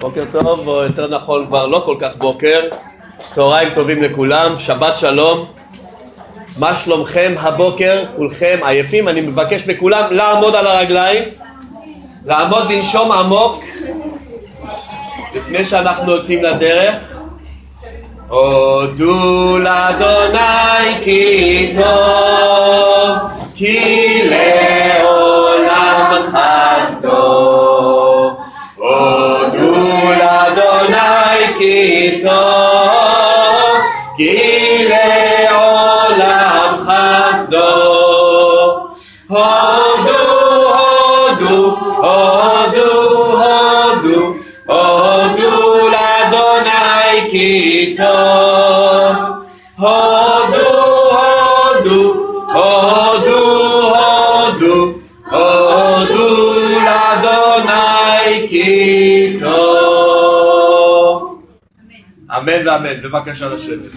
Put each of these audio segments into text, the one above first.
בוקר טוב, או יותר נכון כבר לא כל כך בוקר, צהריים טובים לכולם, שבת שלום. מה שלומכם הבוקר? כולכם עייפים? אני מבקש מכולם לעמוד על הרגליים, לעמוד לנשום עמוק לפני שאנחנו יוצאים לדרך. הודו לאדוני כי טוב, כי לעולם חסדו. אמן ואמן. בבקשה לשבת.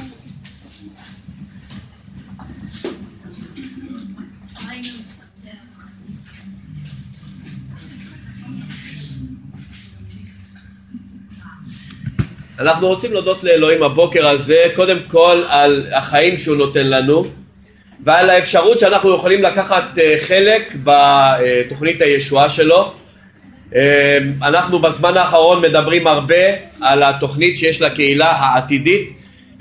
אנחנו רוצים להודות לאלוהים הבוקר הזה, קודם כל על החיים שהוא נותן לנו ועל האפשרות שאנחנו יכולים לקחת אה, חלק בתוכנית הישועה שלו. אה, אנחנו בזמן האחרון מדברים הרבה על התוכנית שיש לקהילה העתידית.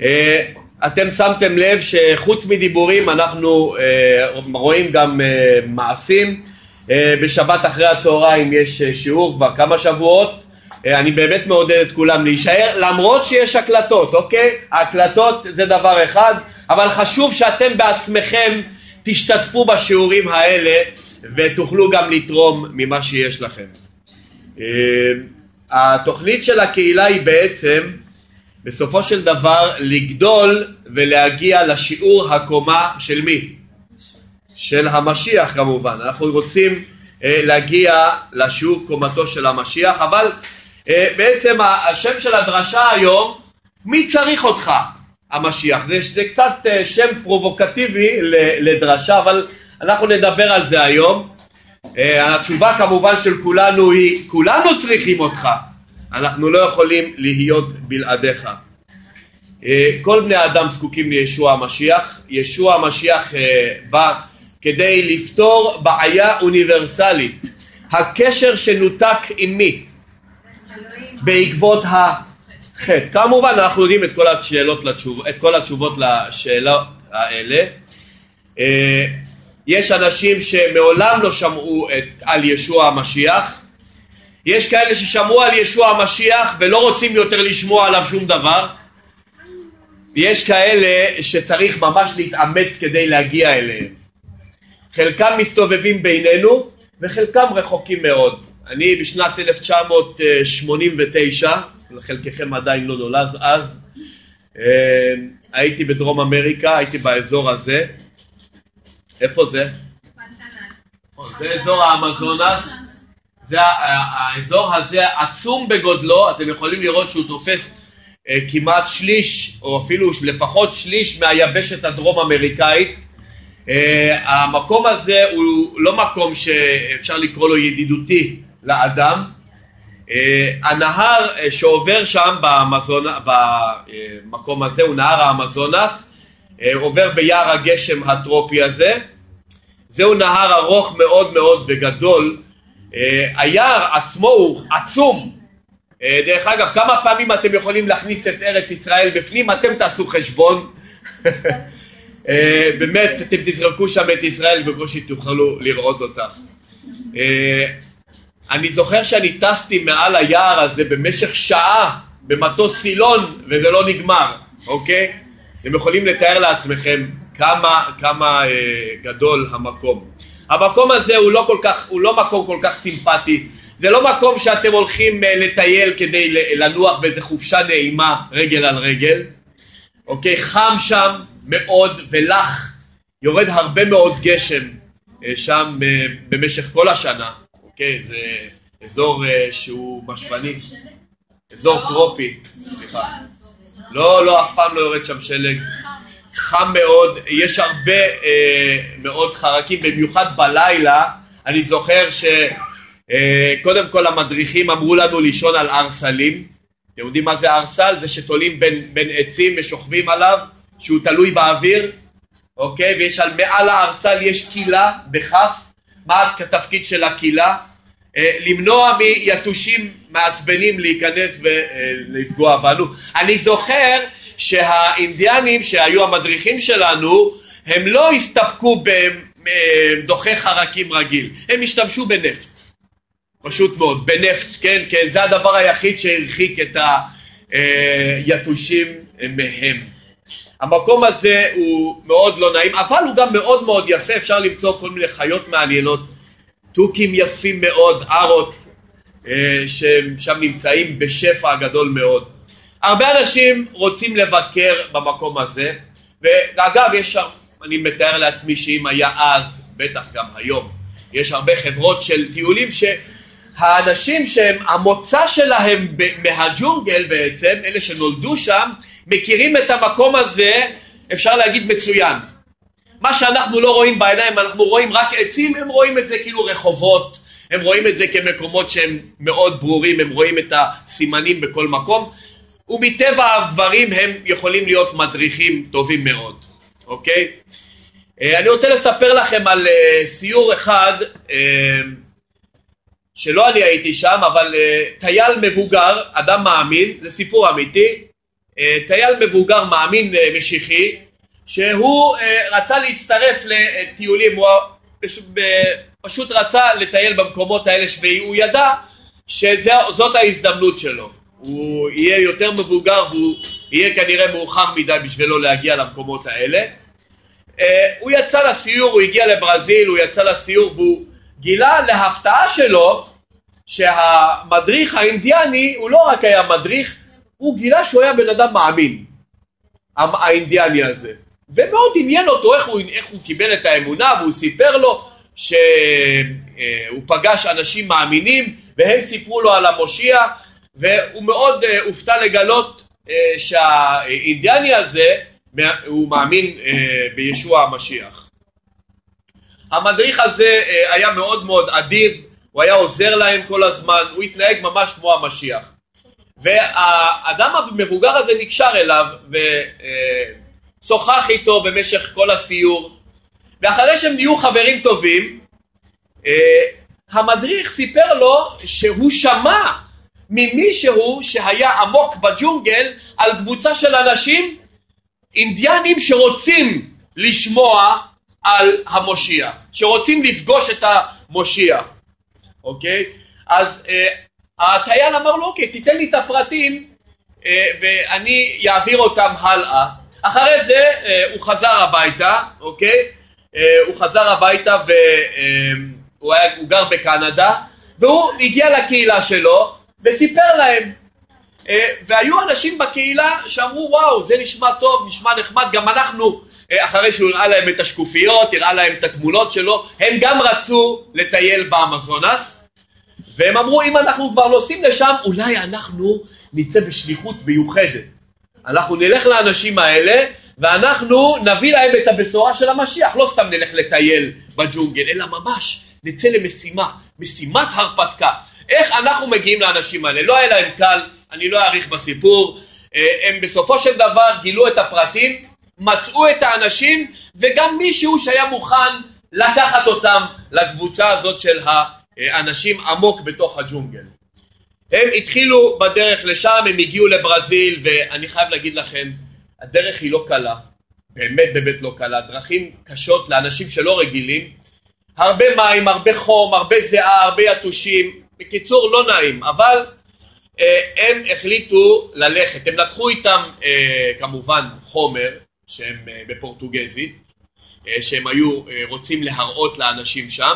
אה, אתם שמתם לב שחוץ מדיבורים אנחנו רואים גם מעשים. בשבת אחרי הצהריים יש שיעור כבר כמה שבועות. אני באמת מעודד את כולם להישאר למרות שיש הקלטות, אוקיי? ההקלטות זה דבר אחד, אבל חשוב שאתם בעצמכם תשתתפו בשיעורים האלה ותוכלו גם לתרום ממה שיש לכם. אה, התוכנית של הקהילה היא בעצם בסופו של דבר לגדול ולהגיע לשיעור הקומה של מי? של המשיח כמובן. אנחנו רוצים אה, להגיע לשיעור קומתו של המשיח, אבל אה, בעצם השם של הדרשה היום, מי צריך אותך? המשיח. זה, זה קצת אה, שם פרובוקטיבי לדרשה, אבל אנחנו נדבר על זה היום. אה, התשובה כמובן של כולנו היא, כולנו צריכים אותך. אנחנו לא יכולים להיות בלעדיך. כל בני האדם זקוקים לישוע המשיח. ישוע המשיח בא כדי לפתור בעיה אוניברסלית. הקשר שנותק עם מי? בעקבות החטא. כמובן אנחנו יודעים את כל לתשוב, את כל התשובות לשאלות האלה. יש אנשים שמעולם לא שמעו את, על ישוע המשיח. יש כאלה ששמעו על ישוע המשיח ולא רוצים יותר לשמוע עליו שום דבר. יש כאלה שצריך ממש להתאמץ כדי להגיע אליהם. חלקם מסתובבים בינינו וחלקם רחוקים מאוד. אני בשנת 1989, חלקכם עדיין לא נולד אז, אה, הייתי בדרום אמריקה, הייתי באזור הזה. איפה זה? זה אזור האמזונס. זה האזור הזה עצום בגודלו, אתם יכולים לראות שהוא תופס אה, כמעט שליש, או אפילו לפחות שליש מהיבשת הדרום אמריקאית. אה, המקום הזה הוא לא מקום שאפשר לקרוא לו ידידותי לאדם. אה, הנהר שעובר שם במקום הזה הוא נהר האמזונס, עובר ביער הגשם הטרופי הזה. זהו נהר ארוך מאוד מאוד וגדול. היער עצמו הוא עצום. דרך אגב, כמה פעמים אתם יכולים להכניס את ארץ ישראל בפנים? אתם תעשו חשבון. באמת, אתם תזרקו שם את ישראל ובקושי תוכלו לראות אותה. אני זוכר שאני טסתי מעל היער הזה במשך שעה במטוס סילון וזה לא נגמר, אוקיי? אתם יכולים לתאר לעצמכם כמה, כמה אה, גדול המקום. המקום הזה הוא לא, כל כך, הוא לא מקום כל כך סימפטי, זה לא מקום שאתם הולכים אה, לטייל כדי לנוח באיזה חופשה נעימה רגל על רגל, אוקיי? חם שם מאוד ולח, יורד הרבה מאוד גשם אה, שם אה, במשך כל השנה. אוקיי, זה אזור אה, שהוא משפני, אזור לא. טרופי, סליחה. לא, לא, אף פעם לא יורד שם שלג. חם מאוד, יש הרבה אה, מאוד חרקים, במיוחד בלילה. אני זוכר אה, קודם כל המדריכים אמרו לנו לישון על ארסלים. אתם יודעים מה זה ארסל? זה שתולים בין, בין עצים ושוכבים עליו, שהוא תלוי באוויר, אוקיי? ויש על מעל הארסל יש קילה בכף. מה התפקיד של הקילה? אה, למנוע מיתושים מעצבנים להיכנס ולפגוע בנו. אני זוכר שהאינדיאנים שהיו המדריכים שלנו, הם לא הסתפקו בדוחי חרקים רגיל, הם השתמשו בנפט. פשוט מאוד, בנפט, כן, כן, זה הדבר היחיד שהרחיק את היתושים מהם. המקום הזה הוא מאוד לא נעים, אבל הוא גם מאוד מאוד יפה, אפשר למצוא כל מיני חיות מעניינות, תוכים יפים מאוד, ארות, אה, ששם נמצאים בשפע גדול מאוד. הרבה אנשים רוצים לבקר במקום הזה, ואגב, יש, אני מתאר לעצמי שאם היה אז, בטח גם היום, יש הרבה חברות של טיולים שהאנשים שהם, המוצא שלהם מהג'ונגל בעצם, אלה שנולדו שם, מכירים את המקום הזה, אפשר להגיד מצוין. מה שאנחנו לא רואים בעיניים, אנחנו רואים רק עצים, הם רואים את זה כאילו רחובות, הם רואים את זה כמקומות שהם מאוד ברורים, הם רואים את הסימנים בכל מקום, ומטבע הדברים הם יכולים להיות מדריכים טובים מאוד, אוקיי? אה, אני רוצה לספר לכם על אה, סיור אחד אה, שלא אני הייתי שם, אבל טייל מבוגר, אדם מאמין, זה סיפור אמיתי, טייל מבוגר מאמין משיחי, שהוא רצה להצטרף לטיולים, הוא פשוט רצה לטייל במקומות האלה והוא ידע שזאת ההזדמנות שלו. הוא יהיה יותר מבוגר והוא יהיה כנראה מאוחר מדי בשבילו להגיע למקומות האלה. אה, הוא יצא לסיור, הוא הגיע לברזיל, הוא יצא לסיור והוא גילה להפתעה שלו שהמדריך האינדיאני הוא לא רק היה מדריך, הוא גילה שהוא היה בן אדם מאמין, האינדיאני הזה. ומאוד עניין אותו איך הוא, איך הוא קיבל את האמונה והוא סיפר לו שהוא פגש אנשים מאמינים והם סיפרו לו על המושיע והוא מאוד uh, הופתע לגלות uh, שהאינדיאני הזה הוא מאמין uh, בישוע המשיח. המדריך הזה היה מאוד מאוד אדיב, הוא היה עוזר להם כל הזמן, הוא התנהג ממש כמו המשיח. והאדם המבוגר הזה נקשר אליו ושוחח איתו במשך כל הסיור ואחרי שהם נהיו חברים טובים המדריך סיפר לו שהוא שמע ממישהו שהיה עמוק בג'ונגל על קבוצה של אנשים אינדיאנים שרוצים לשמוע על המושיע, שרוצים לפגוש את המושיע, אוקיי? אז אה, הטייל אמר לו, אוקיי, תיתן לי את הפרטים אה, ואני אעביר אותם הלאה. אחרי זה אה, הוא חזר הביתה, אוקיי? אה, הוא חזר הביתה והוא אה, גר בקנדה והוא הגיע לקהילה שלו וסיפר להם. והיו אנשים בקהילה שאמרו וואו זה נשמע טוב, נשמע נחמד, גם אנחנו אחרי שהוא הראה להם את השקופיות, הראה להם את התמונות שלו, הם גם רצו לטייל באמזונס והם אמרו אם אנחנו כבר נוסעים לשם אולי אנחנו נצא בשליחות מיוחדת. אנחנו נלך לאנשים האלה ואנחנו נביא להם את הבשורה של המשיח, לא סתם נלך לטייל בג'ונגל, אלא ממש נצא למשימה, משימת הרפתקה. איך אנחנו מגיעים לאנשים האלה? לא היה להם קל, אני לא אאריך בסיפור, אה, הם בסופו של דבר גילו את הפרטים, מצאו את האנשים וגם מישהו שהיה מוכן לקחת אותם לקבוצה הזאת של האנשים עמוק בתוך הג'ונגל. הם התחילו בדרך לשם, הם הגיעו לברזיל ואני חייב להגיד לכם, הדרך היא לא קלה, באמת באמת לא קלה, דרכים קשות לאנשים שלא רגילים, הרבה מים, הרבה חום, הרבה זיעה, הרבה יתושים, בקיצור לא נעים, אבל אה, הם החליטו ללכת, הם לקחו איתם אה, כמובן חומר שהם אה, בפורטוגזית, אה, שהם היו אה, רוצים להראות לאנשים שם,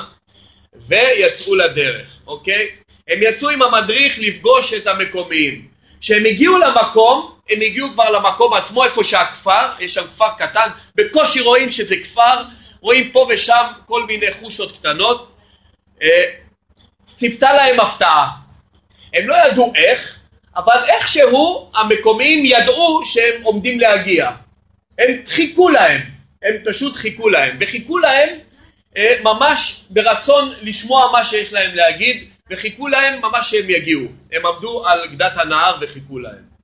ויצאו לדרך, אוקיי? הם יצאו עם המדריך לפגוש את המקומיים. כשהם הגיעו למקום, הם הגיעו כבר למקום עצמו, איפה שהכפר, יש שם כפר קטן, בקושי רואים שזה כפר, רואים פה ושם כל מיני חושות קטנות. אה, ציפתה להם הפתעה. הם לא ידעו איך, אבל איכשהו המקומיים ידעו שהם עומדים להגיע. הם חיכו להם, הם פשוט חיכו להם, וחיכו להם אה, ממש ברצון לשמוע מה שיש להם להגיד, וחיכו להם ממש שהם יגיעו. הם עמדו על גדת הנהר וחיכו להם.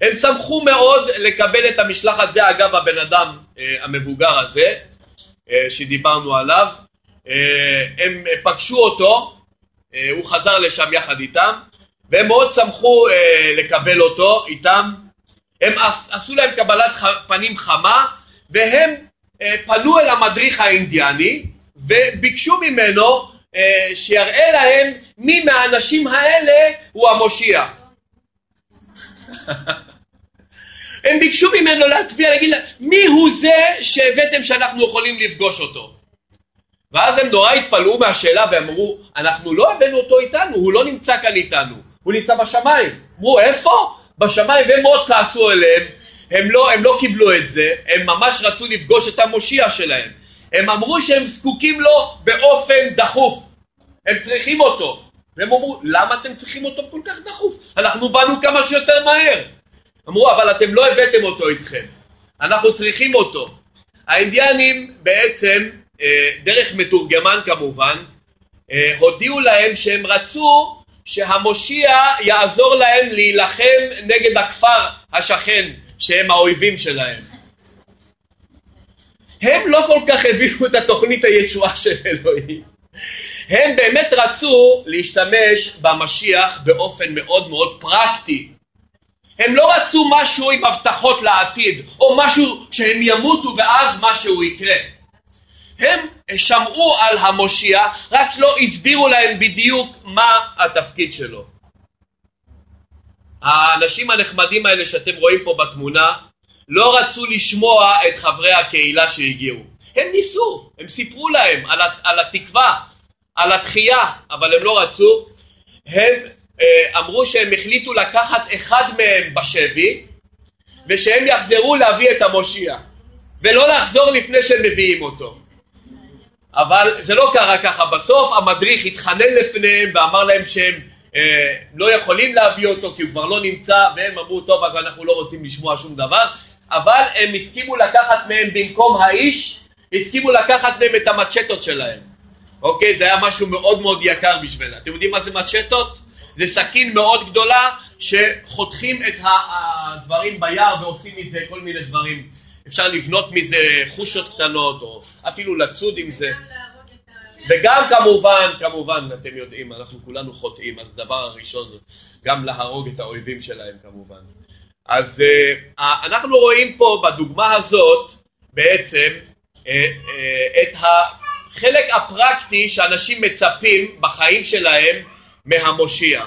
הם שמחו מאוד לקבל את המשלחת, זה אגב הבן אדם אה, המבוגר הזה אה, שדיברנו עליו, אה, הם פגשו אותו, אה, הוא חזר לשם יחד איתם, והם מאוד שמחו אה, לקבל אותו איתם, הם עשו להם קבלת פנים חמה, והם אה, פנו אל המדריך האינדיאני וביקשו ממנו שיראה להם מי מהאנשים האלה הוא המושיע. הם ביקשו ממנו להצביע, להגיד להם, מי הוא זה שהבאתם שאנחנו יכולים לפגוש אותו? ואז הם נורא התפלאו מהשאלה ואמרו, אנחנו לא הבאנו אותו איתנו, הוא לא נמצא כאן איתנו, הוא נמצא בשמיים. אמרו, איפה? בשמיים, והם מאוד כעסו אליהם, הם לא, הם לא קיבלו את זה, הם ממש רצו לפגוש את המושיע שלהם. הם אמרו שהם זקוקים לו באופן דחוף, הם צריכים אותו. והם אמרו, למה אתם צריכים אותו כל כך דחוף? אנחנו באנו כמה שיותר מהר. אמרו, אבל אתם לא הבאתם אותו איתכם, אנחנו צריכים אותו. האינדיאנים בעצם, אה, דרך מתורגמן כמובן, אה, הודיעו להם שהם רצו שהמושיע יעזור להם להילחם נגד הכפר השכן שהם האויבים שלהם. הם לא כל כך הבינו את התוכנית הישועה של אלוהים. הם באמת רצו להשתמש במשיח באופן מאוד מאוד פרקטי. הם לא רצו משהו עם הבטחות לעתיד, או משהו שהם ימותו ואז משהו יקרה. הם שמעו על המושיע, רק לא הסבירו להם בדיוק מה התפקיד שלו. האנשים הנחמדים האלה שאתם רואים פה בתמונה לא רצו לשמוע את חברי הקהילה שהגיעו. הם ניסו, הם סיפרו להם על, על התקווה, על התחייה, אבל הם לא רצו. הם אה, אמרו שהם החליטו לקחת אחד מהם בשבי ושהם יחזרו להביא את המושיע ולא לחזור לפני שהם מביאים אותו. אבל זה לא קרה ככה, בסוף המדריך התחנן לפניהם ואמר להם שהם אה, לא יכולים להביא אותו כי הוא כבר לא נמצא והם אמרו טוב אז אנחנו לא רוצים לשמוע שום דבר אבל הם הסכימו לקחת מהם במקום האיש הסכימו לקחת מהם את המצ'טות שלהם. אוקיי? זה היה משהו מאוד מאוד יקר בשבילה. אתם יודעים מה זה מצ'טות? זה סכין מאוד גדולה שחותכים את הדברים ביער ועושים מזה כל מיני דברים. אפשר לבנות מזה חושות קטנות או אפילו לצוד עם זה. וגם כמובן, כמובן, אתם יודעים, אנחנו כולנו חוטאים, אז הדבר הראשון גם להרוג את האויבים שלהם כמובן. אז uh, אנחנו רואים פה בדוגמה הזאת בעצם uh, uh, את החלק הפרקטי שאנשים מצפים בחיים שלהם מהמושיע.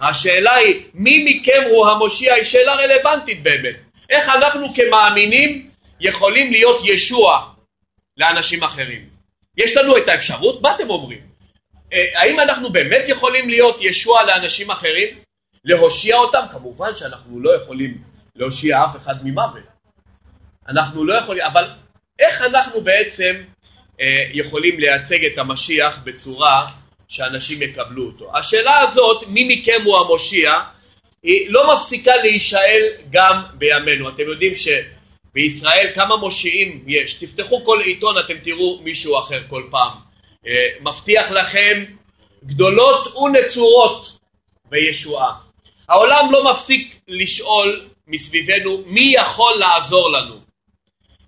השאלה היא, מי מכם הוא המושיע? היא שאלה רלוונטית באמת. איך אנחנו כמאמינים יכולים להיות ישוע לאנשים אחרים? יש לנו את האפשרות? מה אתם אומרים? אה, האם אנחנו באמת יכולים להיות ישוע לאנשים אחרים? להושיע אותם? כמובן שאנחנו לא יכולים להושיע אף אחד ממוות. אנחנו לא יכולים, אבל איך אנחנו בעצם אה, יכולים לייצג את המשיח בצורה שאנשים יקבלו אותו? השאלה הזאת, מי מכם הוא המושיע, היא לא מפסיקה להישאל גם בימינו. אתם יודעים ש... בישראל כמה מושיעים יש, תפתחו כל עיתון אתם תראו מישהו אחר כל פעם. אה, מבטיח לכם גדולות ונצורות בישועה. העולם לא מפסיק לשאול מסביבנו מי יכול לעזור לנו.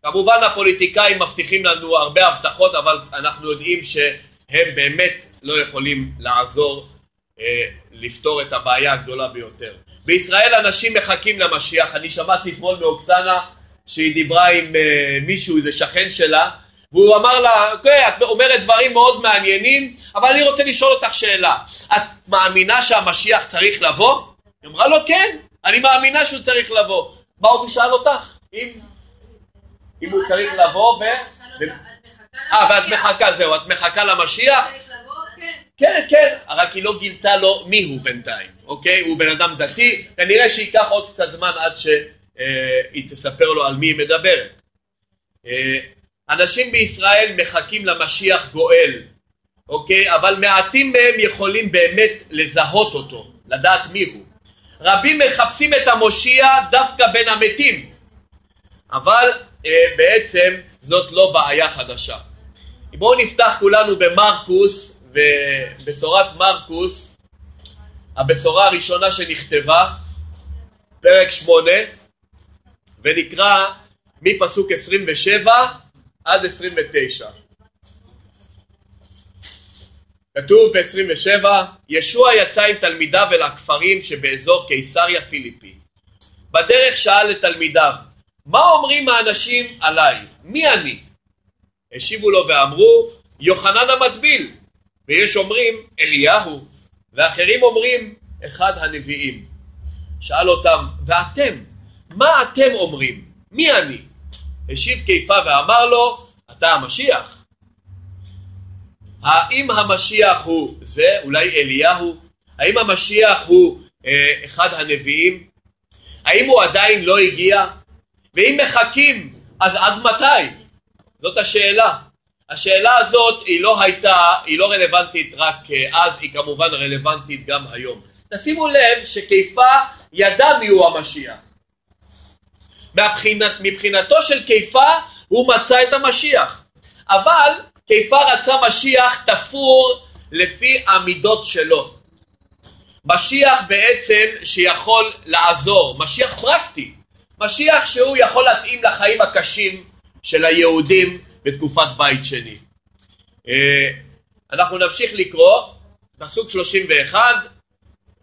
כמובן הפוליטיקאים מבטיחים לנו הרבה הבטחות אבל אנחנו יודעים שהם באמת לא יכולים לעזור אה, לפתור את הבעיה הגדולה ביותר. בישראל אנשים מחכים למשיח, אני שמעתי אתמול מאוקסנה שהיא דיברה עם uh, מישהו, איזה שכן שלה, והוא אמר לה, אוקיי, את אומרת דברים מאוד מעניינים, אבל אני רוצה לשאול אותך שאלה. את מאמינה שהמשיח צריך לבוא? היא אמרה לו, כן, אני מאמינה שהוא צריך לבוא. מה הוא שאל אותך? אם, אם הוא צריך לבוא ו... אה, ואת מחכה, זהו, את מחכה למשיח? כן. כן, כן, רק היא לא גילתה לו מי הוא בינתיים, אוקיי? הוא בן אדם דתי, כנראה שייקח עוד קצת זמן עד ש... אה, תספר לו על מי היא מדברת. אה, אנשים בישראל מחכים למשיח גואל, אוקיי? אבל מעטים מהם יכולים באמת לזהות אותו, לדעת מי הוא. רבים מחפשים את המושיע דווקא בין המתים, אבל אה, בעצם זאת לא בעיה חדשה. בואו נפתח כולנו במרקוס בבשורת מרקוס, הבשורה הראשונה שנכתבה, פרק שמונה, ונקרא מפסוק 27 עד 29. כתוב ב-27, ישוע יצא עם תלמידיו אל הכפרים שבאזור קיסריה פיליפי. בדרך שאל לתלמידיו, מה אומרים האנשים עליי? מי אני? השיבו לו ואמרו, יוחנן המטביל, ויש אומרים אליהו, ואחרים אומרים אחד הנביאים. שאל אותם, ואתם, מה אתם אומרים? מי אני? השיב קיפה ואמר לו, אתה המשיח. האם המשיח הוא זה, אולי אליהו? האם המשיח הוא אה, אחד הנביאים? האם הוא עדיין לא הגיע? ואם מחכים, אז עד מתי? זאת השאלה. השאלה הזאת היא לא הייתה, היא לא רלוונטית רק אה, אז, היא כמובן רלוונטית גם היום. תשימו לב שקיפה ידע מיהו המשיח. מבחינת, מבחינתו של קיפה הוא מצא את המשיח. אבל קיפה רצה משיח תפור לפי המידות שלו. משיח בעצם שיכול לעזור, משיח פרקטי, משיח שהוא יכול להתאים לחיים הקשים של היהודים בתקופת בית שני. אה, אנחנו נמשיך לקרוא, פסוק 31,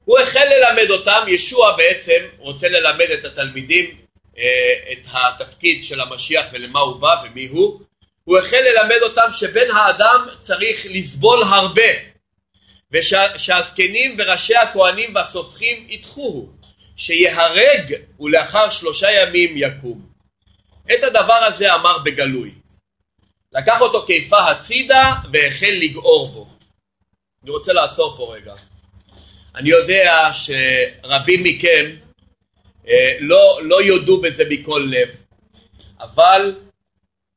הוא החל ללמד אותם, ישוע בעצם רוצה ללמד את התלמידים אה, את התפקיד של המשיח ולמה הוא בא ומי הוא, הוא החל ללמד אותם שבן האדם צריך לסבול הרבה ושהזקנים וראשי הכהנים והסופחים ידחוהו, שיהרג ולאחר שלושה ימים יקום. את הדבר הזה אמר בגלוי. לקח אותו קיפה הצידה והחל לגעור בו. אני רוצה לעצור פה רגע. אני יודע שרבים מכם אה, לא, לא יודו בזה מכל לב, אבל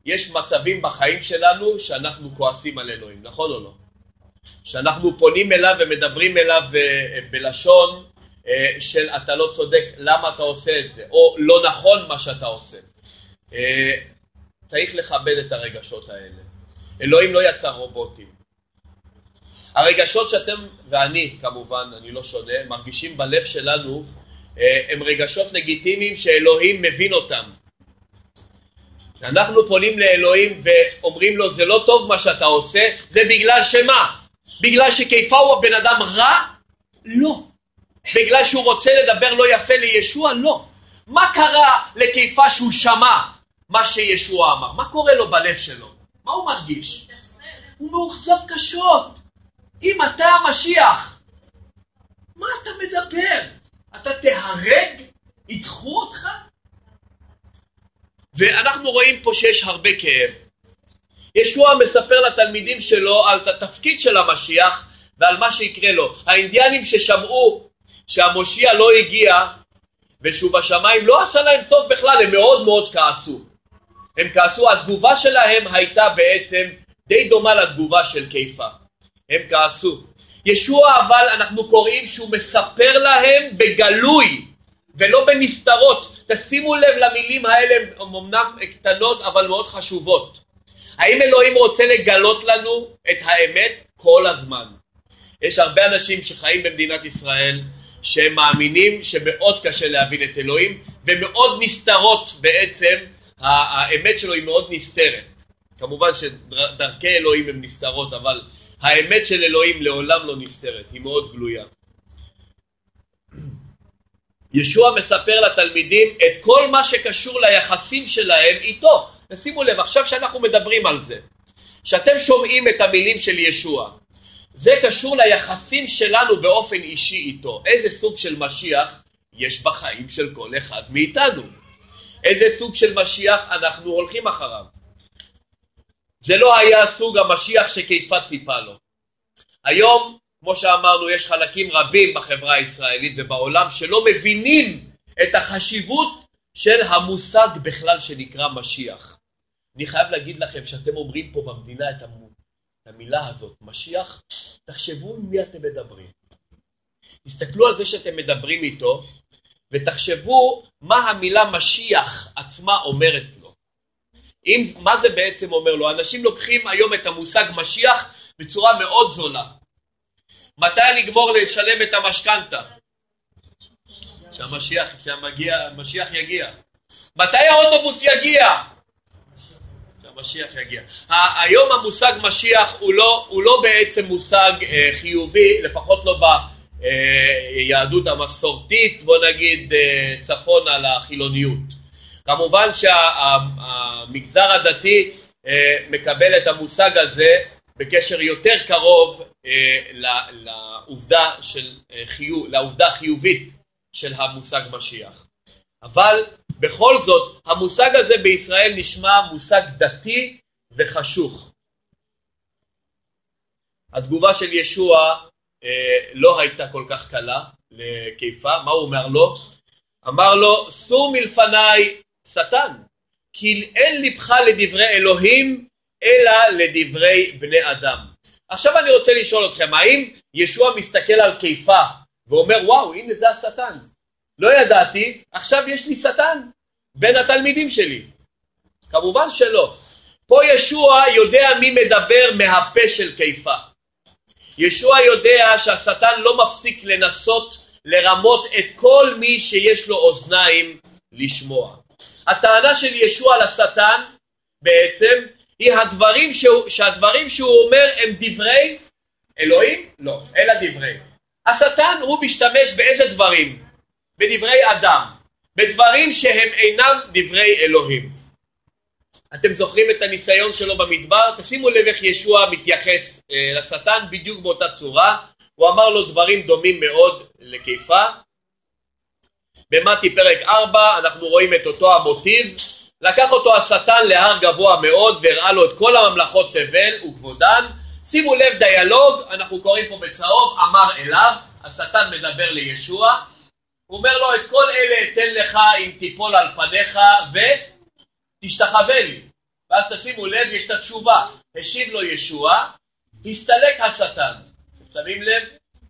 יש מצבים בחיים שלנו שאנחנו כועסים על אלוהים, נכון או לא? שאנחנו פונים אליו ומדברים אליו אה, בלשון אה, של אתה לא צודק, למה אתה עושה את זה, או לא נכון מה שאתה עושה. צריך לכבד את הרגשות האלה. אלוהים לא יצר רובוטים. הרגשות שאתם ואני כמובן, אני לא שונה, מרגישים בלב שלנו הם רגשות לגיטימיים שאלוהים מבין אותם. אנחנו פונים לאלוהים ואומרים לו זה לא טוב מה שאתה עושה, זה בגלל שמה? בגלל שכיפה הוא הבן אדם רע? לא. בגלל שהוא רוצה לדבר לא יפה לישוע? לא. מה קרה לכיפה שהוא שמע מה שישוע אמר? מה קורה לו בלב שלו? מה הוא מרגיש? הוא מאוכזב קשות. אם אתה המשיח, מה אתה מדבר? אתה תהרג? ידחו אותך? ואנחנו רואים פה שיש הרבה כאב. ישוע מספר לתלמידים שלו על התפקיד של המשיח ועל מה שיקרה לו. האינדיאנים ששמעו שהמושיע לא הגיע ושהוא בשמיים לא עשה להם טוב בכלל, הם מאוד מאוד כעסו. הם כעסו, התגובה שלהם הייתה בעצם די דומה לתגובה של קיפה. הם כעסו. ישוע אבל אנחנו קוראים שהוא מספר להם בגלוי ולא בנסתרות. תשימו לב למילים האלה, הן אמנם קטנות אבל מאוד חשובות. האם אלוהים רוצה לגלות לנו את האמת כל הזמן? יש הרבה אנשים שחיים במדינת ישראל שהם מאמינים שמאוד קשה להבין את אלוהים ומאוד נסתרות בעצם, האמת שלו היא מאוד נסתרת. כמובן שדרכי אלוהים הן נסתרות אבל האמת של אלוהים לעולם לא נסתרת, היא מאוד גלויה. ישוע מספר לתלמידים את כל מה שקשור ליחסים שלהם איתו. ושימו לב, עכשיו שאנחנו מדברים על זה, שאתם שומעים את המילים של ישוע, זה קשור ליחסים שלנו באופן אישי איתו. איזה סוג של משיח יש בחיים של כל אחד מאיתנו? איזה סוג של משיח אנחנו הולכים אחריו? זה לא היה סוג המשיח שכיפה ציפה לו. היום כמו שאמרנו, יש חלקים רבים בחברה הישראלית ובעולם שלא מבינים את החשיבות של המושג בכלל שנקרא משיח. אני חייב להגיד לכם שאתם אומרים פה במדינה את המילה הזאת, משיח, תחשבו עם מי אתם מדברים. תסתכלו על זה שאתם מדברים איתו ותחשבו מה המילה משיח עצמה אומרת לו. אם, מה זה בעצם אומר לו? אנשים לוקחים היום את המושג משיח בצורה מאוד זולה. מתי נגמור לשלם את המשכנתה? שהמשיח, שהמשיח יגיע. מתי האוטובוס יגיע? שהמשיח יגיע. היום המושג משיח הוא לא, הוא לא בעצם מושג אה, חיובי, לפחות לא ביהדות המסורתית, בוא נגיד אה, על החילוניות. כמובן שהמגזר הדתי אה, מקבל את המושג הזה בקשר יותר קרוב אה, לעובדה, של, אה, חיוב, לעובדה חיובית של המושג משיח. אבל בכל זאת המושג הזה בישראל נשמע מושג דתי וחשוך. התגובה של ישוע אה, לא הייתה כל כך קלה לקיפה, מה הוא אומר לו? אמר לו, סור מלפניי שטן, כי אין לבך לדברי אלוהים אלא לדברי בני אדם. עכשיו אני רוצה לשאול אתכם, האם ישוע מסתכל על קיפה ואומר וואו הנה זה השטן, לא ידעתי, עכשיו יש לי שטן בין התלמידים שלי. כמובן שלא. פה ישוע יודע מי מדבר מהפה של קיפה. ישוע יודע שהשטן לא מפסיק לנסות לרמות את כל מי שיש לו אוזניים לשמוע. הטענה של ישוע לשטן בעצם היא הדברים שהוא, שהדברים שהוא אומר הם דברי אלוהים? לא, אלא דברי. השטן הוא משתמש באיזה דברים? בדברי אדם, בדברים שהם אינם דברי אלוהים. אתם זוכרים את הניסיון שלו במדבר? תשימו לב איך ישוע מתייחס אה, לשטן בדיוק באותה צורה. הוא אמר לו דברים דומים מאוד לקיפה. במתי פרק 4 אנחנו רואים את אותו המוטיב. לקח אותו השטן להר גבוה מאוד והראה לו את כל הממלכות תבל וכבודן. שימו לב דיאלוג, אנחנו קוראים פה בצהוב, אמר אליו, השטן מדבר לישוע, הוא אומר לו את כל אלה אתן לך אם תיפול על פניך ותשתחווה לי. ואז תשימו לב, יש את התשובה. השיב לו ישוע, הסתלק השטן. שמים לב?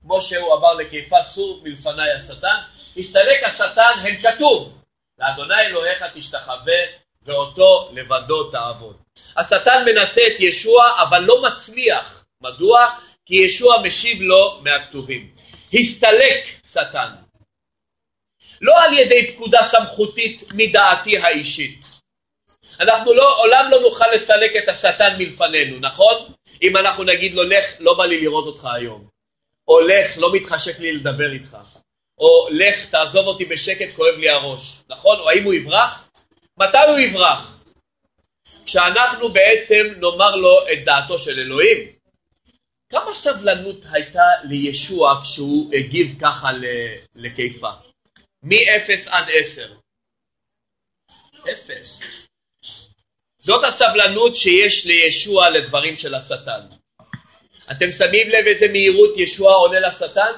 כמו שהוא אמר לקיפה סור מלפניי השטן, הסתלק השטן, הם כתוב, לאדוני אלוהיך תשתחווה ואותו לבדו תעבוד. השטן מנסה את ישוע אבל לא מצליח. מדוע? כי ישוע משיב לו מהכתובים. הסתלק שטן. לא על ידי פקודה סמכותית מדעתי האישית. אנחנו לא, עולם לא נוכל לסלק את השטן מלפנינו, נכון? אם אנחנו נגיד לו לך, לא בא לי לראות אותך היום. או לך, לא מתחשק לי לדבר איתך. או לך, תעזוב אותי בשקט, כואב לי הראש. נכון? או האם הוא יברח? מתי הוא יברח? כשאנחנו בעצם נאמר לו את דעתו של אלוהים. כמה סבלנות הייתה לישוע כשהוא הגיב ככה לקיפה? מ-0 עד 10. אפס. זאת הסבלנות שיש לישוע לדברים של השטן. אתם שמים לב איזה מהירות ישוע עונה לשטן?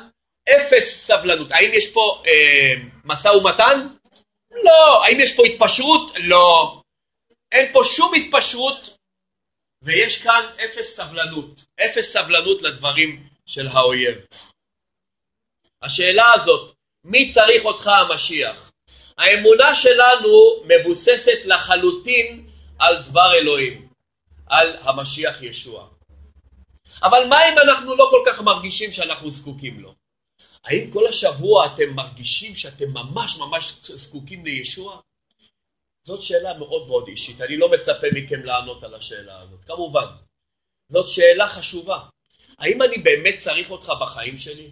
אפס סבלנות. האם יש פה אה, משא ומתן? לא. האם יש פה התפשרות? לא. אין פה שום התפשרות ויש כאן אפס סבלנות. אפס סבלנות לדברים של האויב. השאלה הזאת, מי צריך אותך המשיח? האמונה שלנו מבוססת לחלוטין על דבר אלוהים, על המשיח ישוע. אבל מה אם אנחנו לא כל כך מרגישים שאנחנו זקוקים לו? האם כל השבוע אתם מרגישים שאתם ממש ממש זקוקים לישוע? זאת שאלה מאוד מאוד אישית, אני לא מצפה מכם לענות על השאלה הזאת, כמובן. זאת שאלה חשובה. האם אני באמת צריך אותך בחיים שלי?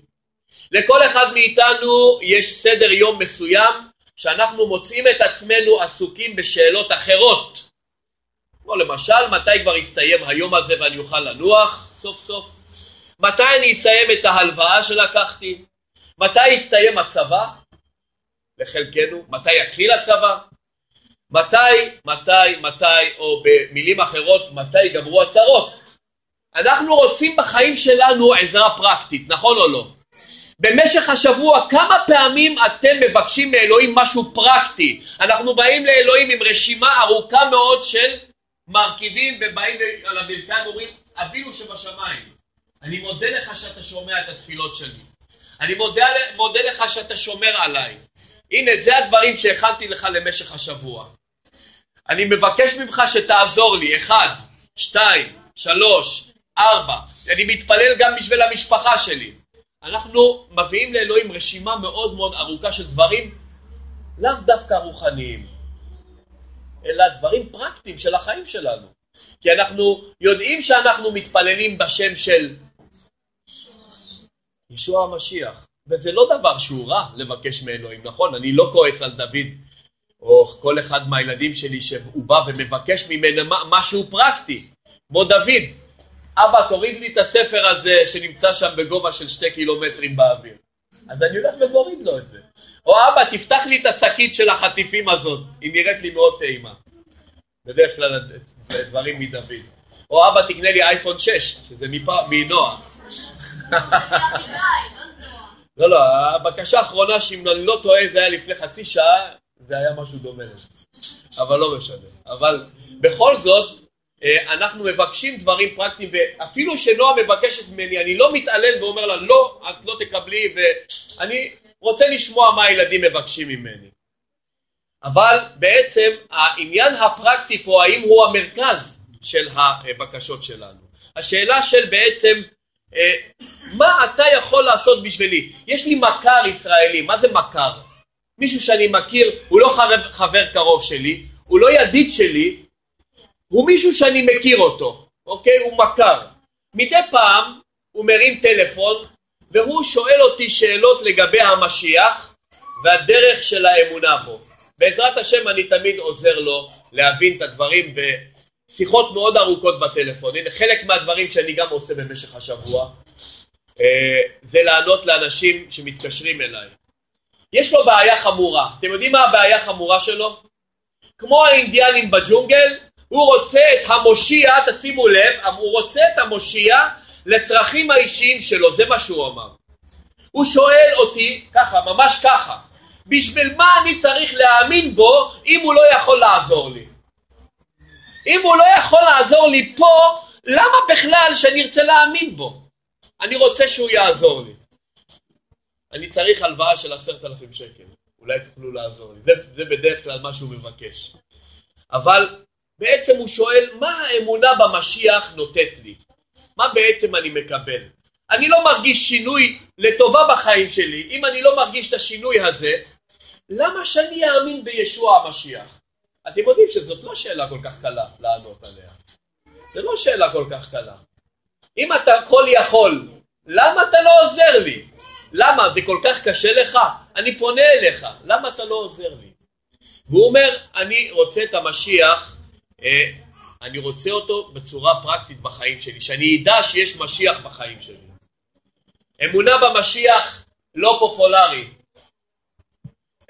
לכל אחד מאיתנו יש סדר יום מסוים שאנחנו מוצאים את עצמנו עסוקים בשאלות אחרות. כמו למשל, מתי כבר יסתיים היום הזה ואני אוכל לנוח סוף סוף? מתי אני אסיים את ההלוואה שלקחתי? מתי יסתיים הצבא? לחלקנו. מתי יתחיל הצבא? מתי, מתי, מתי, או במילים אחרות, מתי ייגמרו הצרות? אנחנו רוצים בחיים שלנו עזרה פרקטית, נכון או לא? במשך השבוע כמה פעמים אתם מבקשים מאלוהים משהו פרקטי? אנחנו באים לאלוהים עם רשימה ארוכה מאוד של מרכיבים ובאים על הברכיים ואומרים אבינו שבשמיים אני מודה לך שאתה שומע את התפילות שלי אני מודה, מודה לך שאתה שומר עליי הנה זה הדברים שהכנתי לך למשך השבוע אני מבקש ממך שתעזור לי אחד, שתיים, שלוש ארבע, אני מתפלל גם בשביל המשפחה שלי. אנחנו מביאים לאלוהים רשימה מאוד מאוד ארוכה של דברים לאו דווקא רוחניים, אלא דברים פרקטיים של החיים שלנו. כי אנחנו יודעים שאנחנו מתפללים בשם של ישוע המשיח, וזה לא דבר שהוא רע לבקש מאלוהים, נכון? אני לא כועס על דוד או כל אחד מהילדים שלי שהוא בא ומבקש ממנו משהו פרקטי, כמו דוד. אבא, תוריד לי את הספר הזה שנמצא שם בגובה של שתי קילומטרים באוויר. אז אני הולך ומוריד לו את זה. או אבא, תפתח לי את השקית של החטיפים הזאת, היא נראית לי מאוד טעימה. בדרך כלל דברים מדוד. או אבא, תקנה לי אייפון 6, שזה מנועה. לא, לא, הבקשה האחרונה, שאם אני לא טועה, זה היה לפני חצי שעה, זה היה משהו דומה לזה. אבל לא משנה. אבל בכל זאת, אה, אנחנו מבקשים דברים פרקטיים, ואפילו שנועה מבקשת ממני, אני לא מתעלם ואומר לה, לא, את לא תקבלי, ואני רוצה לשמוע מה הילדים מבקשים ממני. אבל בעצם העניין הפרקטי פה, האם הוא המרכז של הבקשות שלנו. השאלה של בעצם, מה אתה יכול לעשות בשבילי? יש לי מכר ישראלי, מה זה מכר? מישהו שאני מכיר, הוא לא חבר, חבר קרוב שלי, הוא לא ידיד שלי, הוא מישהו שאני מכיר אותו, אוקיי? הוא מכר. מדי פעם הוא מרים טלפון והוא שואל אותי שאלות לגבי המשיח והדרך של האמונה בו. בעזרת השם אני תמיד עוזר לו להבין את הדברים בשיחות מאוד ארוכות בטלפון. הנה חלק מהדברים שאני גם עושה במשך השבוע אה, זה לענות לאנשים שמתקשרים אליי. יש לו בעיה חמורה. אתם יודעים מה הבעיה החמורה שלו? כמו האינדיאנים בג'ונגל, הוא רוצה את המושיע, תשימו לב, הוא רוצה את המושיע לצרכים האישיים שלו, זה מה שהוא אמר. הוא שואל אותי, ככה, ממש ככה, בשביל מה אני צריך להאמין בו אם הוא לא יכול לעזור לי? אם הוא לא יכול לעזור לי פה, למה בכלל שאני ארצה להאמין בו? אני רוצה שהוא יעזור לי. אני צריך הלוואה של עשרת אלפים שקל, אולי תוכלו לעזור לי. זה, זה בדרך כלל מה שהוא מבקש. אבל בעצם הוא שואל, מה האמונה במשיח נותנת לי? מה בעצם אני מקבל? אני לא מרגיש שינוי לטובה בחיים שלי. אם אני לא מרגיש את השינוי הזה, למה שאני אאמין בישוע המשיח? אתם יודעים שזאת לא שאלה כל כך קלה לענות עליה. זה לא שאלה כל כך קלה. אם אתה כל יכול, למה אתה לא עוזר לי? למה? זה כל כך קשה לך? אני פונה אליך, למה אתה לא עוזר לי? והוא אומר, אני רוצה את המשיח, אה, אני רוצה אותו בצורה פרקטית בחיים שלי, שאני אדע שיש משיח בחיים שלי. אמונה במשיח לא פופולרי.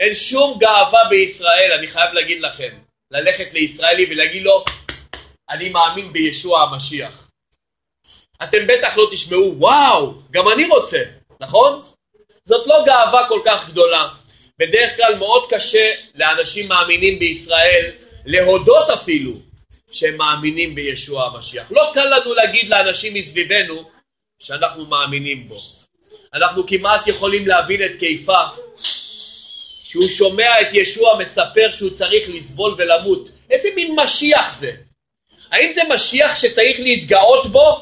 אין שום גאווה בישראל, אני חייב להגיד לכם, ללכת לישראלי ולהגיד לו, אני מאמין בישוע המשיח. אתם בטח לא תשמעו, וואו, גם אני רוצה, נכון? זאת לא גאווה כל כך גדולה. בדרך כלל מאוד קשה לאנשים מאמינים בישראל להודות אפילו שהם מאמינים בישוע המשיח. לא קל לנו להגיד לאנשים מסביבנו שאנחנו מאמינים בו. אנחנו כמעט יכולים להבין את קיפה שהוא שומע את ישוע מספר שהוא צריך לסבול ולמות. איזה מין משיח זה? האם זה משיח שצריך להתגאות בו?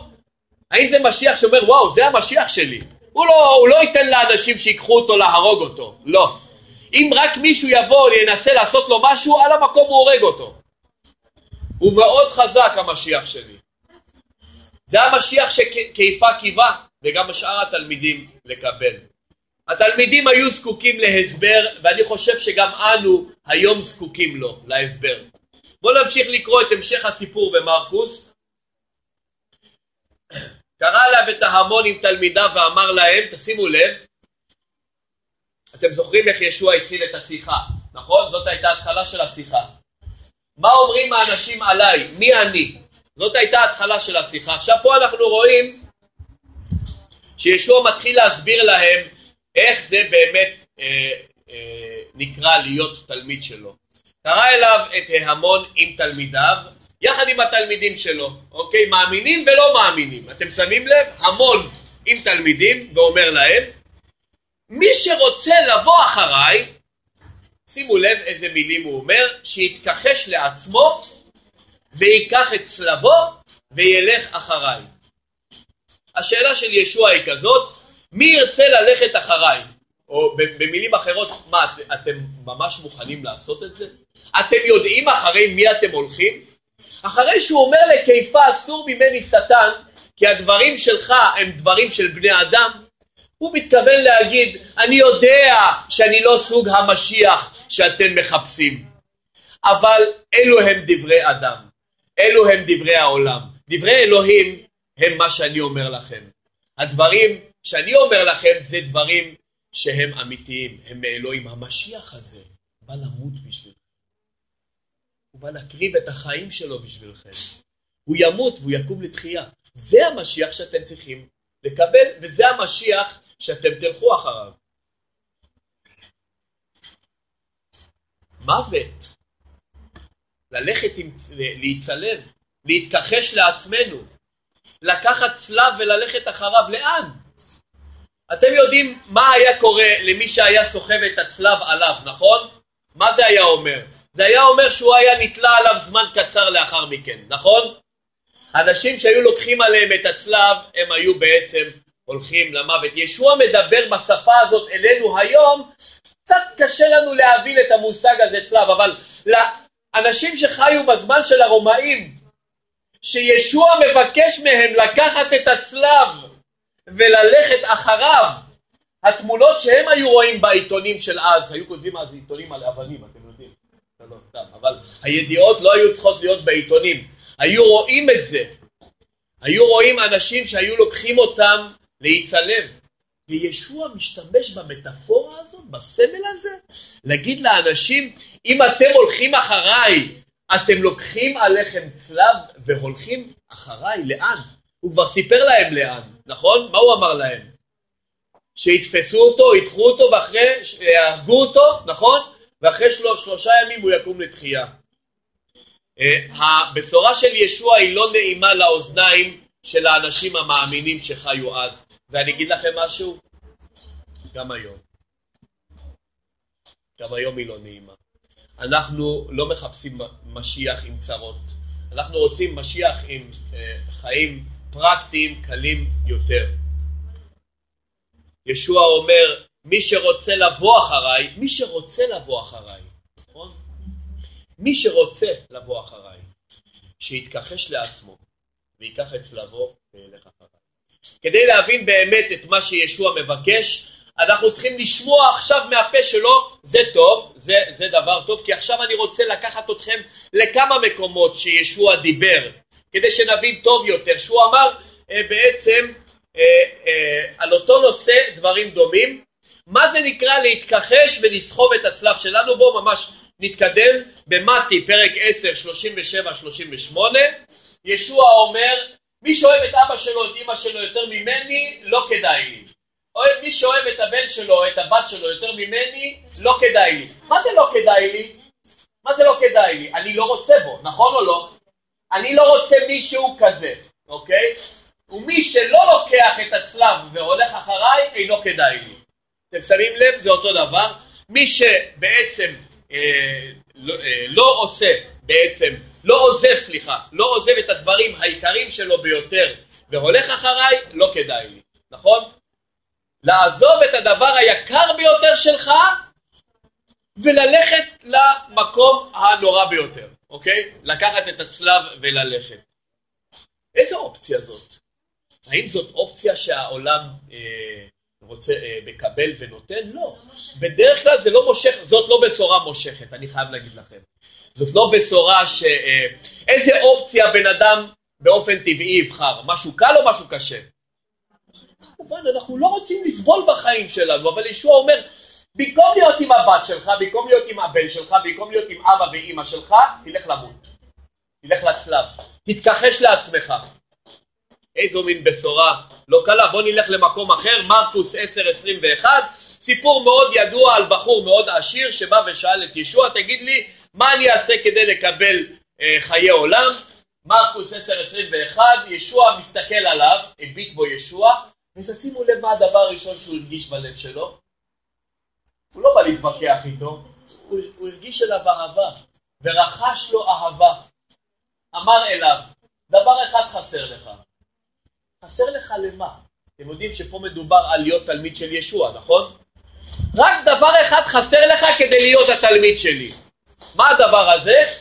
האם זה משיח שאומר וואו זה המשיח שלי? הוא לא, הוא לא ייתן לאנשים שיקחו אותו להרוג אותו, לא. אם רק מישהו יבוא וינסה לעשות לו משהו, על המקום הוא הורג אותו. הוא מאוד חזק המשיח שלי. זה המשיח שכיפה קיווה, וגם שאר התלמידים לקבל. התלמידים היו זקוקים להסבר, ואני חושב שגם אנו היום זקוקים לו, להסבר. בואו נמשיך לקרוא את המשך הסיפור במרקוס. קרא אליו את ההמון עם תלמידיו ואמר להם, תשימו לב, אתם זוכרים איך ישוע התחיל את השיחה, נכון? זאת הייתה התחלה של השיחה. מה אומרים האנשים עליי? מי אני? זאת הייתה התחלה של השיחה. עכשיו פה אנחנו רואים שישוע מתחיל להסביר להם איך זה באמת אה, אה, נקרא להיות תלמיד שלו. קרא אליו את ההמון עם תלמידיו, יחד עם התלמידים שלו, אוקיי? מאמינים ולא מאמינים. אתם שמים לב? המון עם תלמידים, ואומר להם, מי שרוצה לבוא אחריי, שימו לב איזה מילים הוא אומר, שיתכחש לעצמו ויקח את צלבו וילך אחריי. השאלה של ישוע היא כזאת, מי ירצה ללכת אחריי? או במילים אחרות, מה, אתם ממש מוכנים לעשות את זה? אתם יודעים אחרי מי אתם הולכים? אחרי שהוא אומר לקיפה אסור ממני שטן, כי הדברים שלך הם דברים של בני אדם, הוא מתכוון להגיד, אני יודע שאני לא סוג המשיח שאתם מחפשים, אבל אלו הם דברי אדם, אלו הם דברי העולם. דברי אלוהים הם מה שאני אומר לכם. הדברים שאני אומר לכם זה דברים שהם אמיתיים, הם מאלוהים. המשיח הזה בא למות בשבילכם. הוא בא להקריב את החיים שלו בשבילכם. הוא ימות והוא יקום לתחייה. זה המשיח שאתם צריכים לקבל, וזה המשיח שאתם תלכו אחריו. מוות, ללכת עם, להצלב, להתכחש לעצמנו, לקחת צלב וללכת אחריו, לאן? אתם יודעים מה היה קורה למי שהיה סוחב את הצלב עליו, נכון? מה זה היה אומר? זה היה אומר שהוא היה נתלה עליו זמן קצר לאחר מכן, נכון? אנשים שהיו לוקחים עליהם את הצלב, הם היו בעצם הולכים למוות. ישוע מדבר בשפה הזאת אלינו היום, קצת קשה לנו להבין את המושג הזה צלב, אבל לאנשים שחיו בזמן של הרומאים, שישוע מבקש מהם לקחת את הצלב וללכת אחריו, התמונות שהם היו רואים בעיתונים של אז, היו כותבים אז עיתונים על אבנים, אתם יודעים, לא סתם, אבל הידיעות לא היו צריכות להיות בעיתונים, היו רואים את זה, היו רואים אנשים שהיו לוקחים אותם להיצלב. וישוע משתמש במטאפורה הזאת, בסמל הזה, להגיד לאנשים, אם אתם הולכים אחריי, אתם לוקחים עליכם צלב והולכים אחריי, לאן? הוא כבר סיפר להם לאן, נכון? מה הוא אמר להם? שיתפסו אותו, ידחו אותו ואחרי, יהרגו אותו, נכון? ואחרי של... שלושה ימים הוא יקום לתחייה. אה, הבשורה של ישוע היא לא נעימה לאוזניים של האנשים המאמינים שחיו אז. ואני אגיד לכם משהו, גם היום. גם היום היא לא נעימה. אנחנו לא מחפשים משיח עם צרות. אנחנו רוצים משיח עם אה, חיים פרקטיים קלים יותר. ישוע אומר, מי שרוצה לבוא אחריי, מי שרוצה לבוא אחריי, נכון? מי שרוצה לבוא אחריי, שיתכחש לעצמו ויקח את צלבו וילך אחריי. כדי להבין באמת את מה שישוע מבקש, אנחנו צריכים לשמוע עכשיו מהפה שלו, זה טוב, זה, זה דבר טוב, כי עכשיו אני רוצה לקחת אתכם לכמה מקומות שישוע דיבר, כדי שנבין טוב יותר, שהוא אמר אה, בעצם אה, אה, על אותו נושא דברים דומים. מה זה נקרא להתכחש ולסחוב את הצלב שלנו? בואו ממש נתקדם במתי פרק 10, 37-38. ישוע אומר מי שאוהב את אבא שלו, את אמא שלו יותר ממני, לא כדאי לי. או מי שאוהב את הבן שלו, את הבת שלו יותר ממני, לא כדאי לי. מה זה לא כדאי לי? מה זה לא כדאי לי? אני לא רוצה בו, נכון או לא? אני לא רוצה מישהו כזה, אוקיי? ומי שלא לוקח את הצלב והולך אחריי, אינו כדאי לי. אתם שמים לב? זה אותו דבר. מי שבעצם אה, לא, אה, לא עושה בעצם לא עוזב, סליחה, לא עוזב את הדברים העיקריים שלו ביותר והולך אחריי, לא כדאי לי, נכון? לעזוב את הדבר היקר ביותר שלך וללכת למקום הנורא ביותר, אוקיי? לקחת את הצלב וללכת. איזה אופציה זאת? האם זאת אופציה שהעולם אה, רוצה, אה, מקבל ונותן? לא. בדרך כלל זה לא מושך, זאת לא בשורה מושכת, אני חייב להגיד לכם. זאת לא בשורה ש... אה, איזה אופציה בן אדם באופן טבעי יבחר? משהו קל או משהו קשה? כמובן, אנחנו לא רוצים לסבול בחיים שלנו, אבל ישוע אומר, במקום להיות עם הבת שלך, במקום להיות עם הבן שלך, במקום להיות עם אבא ואימא שלך, תלך למות. תלך לצלב. תתכחש לעצמך. איזו מין בשורה לא קלה. בוא נלך למקום אחר, מרקוס 10-21, סיפור מאוד ידוע על בחור מאוד עשיר שבא ושאל את ישוע, תגיד לי, מה אני אעשה כדי לקבל אה, חיי עולם? מרקוס 10-21, ישוע מסתכל עליו, הביט בו ישוע, ותשימו לב מה הדבר הראשון שהוא הרגיש בלב שלו. הוא לא בא להתווכח איתו, הוא, הוא הרגיש אליו אהבה, ורחש לו אהבה. אמר אליו, דבר אחד חסר לך, חסר לך למה? אתם יודעים שפה מדובר על להיות תלמיד של ישוע, נכון? רק דבר אחד חסר לך כדי להיות התלמיד שלי. מה הדבר הזה?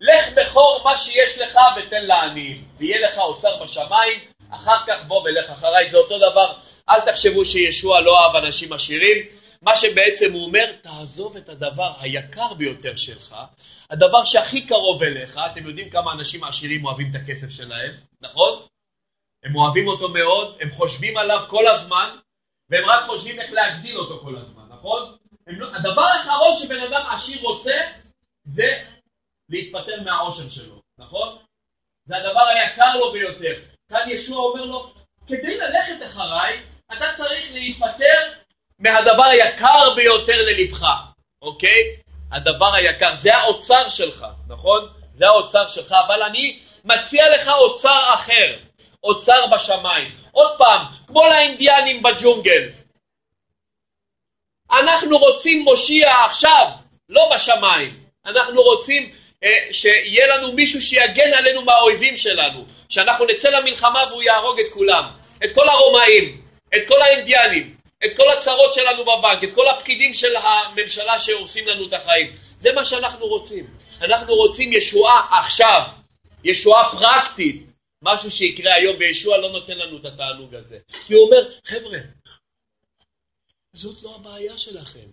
לך בכור מה שיש לך ותן לעניים, ויהיה לך אוצר בשמיים, אחר כך בוא ולך אחריי, זה אותו דבר, אל תחשבו שישוע לא אהב אנשים עשירים, מה שבעצם הוא אומר, תעזוב את הדבר היקר ביותר שלך, הדבר שהכי קרוב אליך, אתם יודעים כמה אנשים עשירים אוהבים את הכסף שלהם, נכון? הם אוהבים אותו מאוד, הם חושבים עליו כל הזמן, והם רק חושבים איך להגדיל אותו כל הזמן, נכון? לא, הדבר האחרון שבן אדם עשיר רוצה, זה להתפטר מהעושר שלו, נכון? זה הדבר היקר לו ביותר. כאן ישוע אומר לו, כדי ללכת אחריי, אתה צריך להיפטר מהדבר היקר ביותר ללבך, אוקיי? הדבר היקר, זה האוצר שלך, נכון? זה האוצר שלך, אבל אני מציע לך אוצר אחר, אוצר בשמיים. עוד פעם, כמו לאינדיאנים בג'ונגל. אנחנו רוצים מושיע עכשיו, לא בשמיים. אנחנו רוצים אה, שיהיה לנו מישהו שיגן עלינו מהאויבים שלנו, שאנחנו נצא למלחמה והוא יהרוג את כולם, את כל הרומאים, את כל האינדיאנים, את כל הצרות שלנו בבנק, את כל הפקידים של הממשלה שהורסים לנו את החיים. זה מה שאנחנו רוצים. אנחנו רוצים ישועה עכשיו, ישועה פרקטית, משהו שיקרה היום, וישוע לא נותן לנו את התענוג הזה. כי הוא אומר, חבר'ה, זאת לא הבעיה שלכם.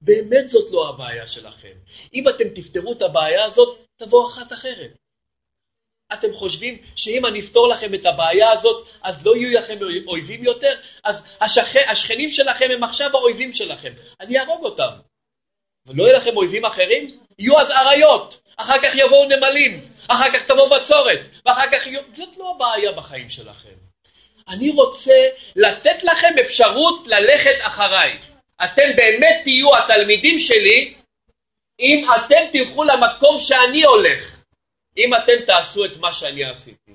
באמת זאת לא הבעיה שלכם. אם אתם תפתרו את הבעיה הזאת, תבוא אחת אחרת. אתם חושבים שאם אני אפתור לכם את הבעיה הזאת, אז לא יהיו לכם אויבים יותר? אז השכ... השכנים שלכם הם עכשיו האויבים שלכם. אני אהרוג אותם. ולא יהיו לכם אויבים אחרים? יהיו אז אריות. אחר כך יבואו נמלים. אחר כך תבוא בצורת. ואחר כך יהיו... זאת לא הבעיה בחיים שלכם. אני רוצה לתת לכם אפשרות ללכת אחריי. אתם באמת תהיו התלמידים שלי אם אתם תלכו למקום שאני הולך. אם אתם תעשו את מה שאני עשיתי.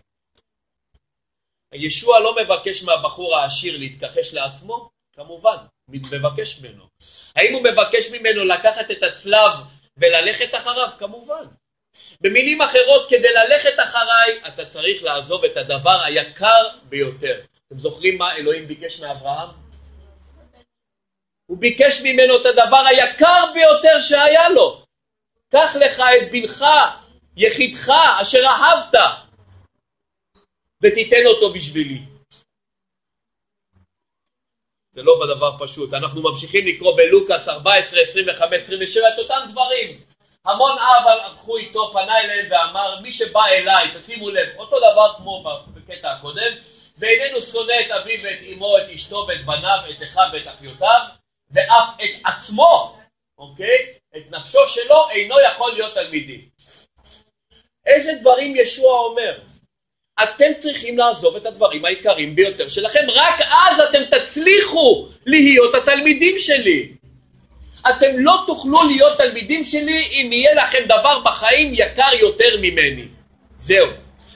ישוע לא מבקש מהבחור העשיר להתכחש לעצמו? כמובן, מבקש ממנו. האם הוא מבקש ממנו לקחת את הצלב וללכת אחריו? כמובן. במילים אחרות, כדי ללכת אחריי, אתה צריך לעזוב את הדבר היקר ביותר. אתם זוכרים מה אלוהים ביקש מאברהם? הוא ביקש ממנו את הדבר היקר ביותר שהיה לו. קח לך את בנך יחידך אשר אהבת ותיתן אותו בשבילי. זה לא בדבר פשוט. אנחנו ממשיכים לקרוא בלוקאס 14, 25, 27 את אותם דברים. המון אב הלכו איתו, פנה אליהם ואמר, מי שבא אליי, תשימו לב, אותו דבר כמו בקטע הקודם, ואיננו שונא את אביו ואת אמו, את אשתו ואת בניו, את אחיו ואת אחיותיו, ואף את עצמו, אוקיי? את נפשו שלו, אינו יכול להיות תלמידי. איזה דברים ישוע אומר? אתם צריכים לעזוב את הדברים העיקריים ביותר שלכם, רק אז אתם תצליחו להיות התלמידים שלי. אתם לא תוכלו להיות תלמידים שלי אם יהיה לכם דבר בחיים יקר יותר ממני. זהו.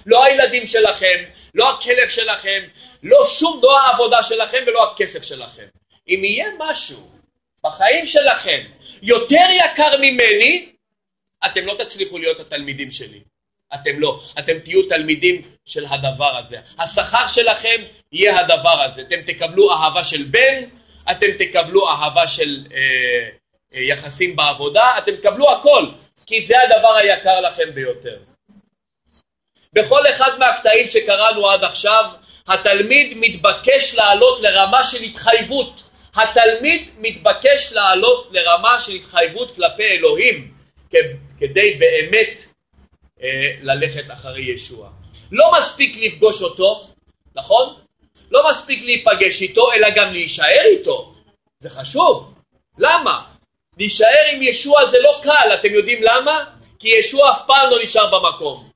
לא הילדים שלכם, לא הכלב שלכם, לא שום, לא העבודה שלכם ולא הכסף שלכם. אם יהיה משהו בחיים שלכם יותר יקר ממני, אתם לא תצליחו להיות התלמידים שלי. אתם לא, אתם תהיו תלמידים של הדבר הזה. השכר שלכם יהיה הדבר הזה. אתם תקבלו אהבה של בן, אתם תקבלו אהבה של אה, אה, יחסים בעבודה, אתם תקבלו הכל, כי זה הדבר היקר לכם ביותר. בכל אחד מהקטעים שקראנו עד עכשיו, התלמיד מתבקש לעלות לרמה של התחייבות. התלמיד מתבקש לעלות לרמה של התחייבות כלפי אלוהים, כדי באמת ללכת אחרי ישוע. לא מספיק לפגוש אותו, נכון? לא מספיק להיפגש איתו, אלא גם להישאר איתו. זה חשוב. למה? להישאר עם ישוע זה לא קל, אתם יודעים למה? כי ישוע אף פעם לא נשאר במקום.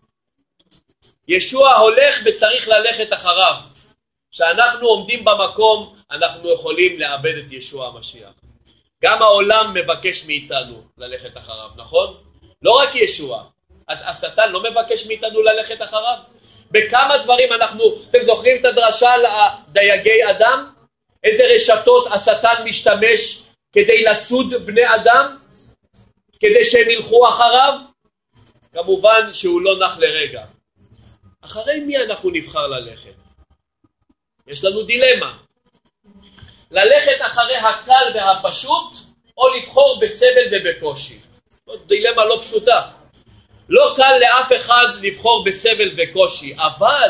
ישוע הולך וצריך ללכת אחריו. כשאנחנו עומדים במקום, אנחנו יכולים לאבד את ישוע המשיח. גם העולם מבקש מאיתנו ללכת אחריו, נכון? לא רק ישוע, השטן לא מבקש מאיתנו ללכת אחריו? בכמה דברים אנחנו, אתם זוכרים את הדרשה על דייגי אדם? איזה רשתות השטן משתמש כדי לצוד בני אדם? כדי שהם ילכו אחריו? כמובן שהוא לא נח לרגע. אחרי מי אנחנו נבחר ללכת? יש לנו דילמה. ללכת אחרי הקל והפשוט, או לבחור בסבל ובקושי. דילמה לא פשוטה. לא קל לאף אחד לבחור בסבל וקושי, אבל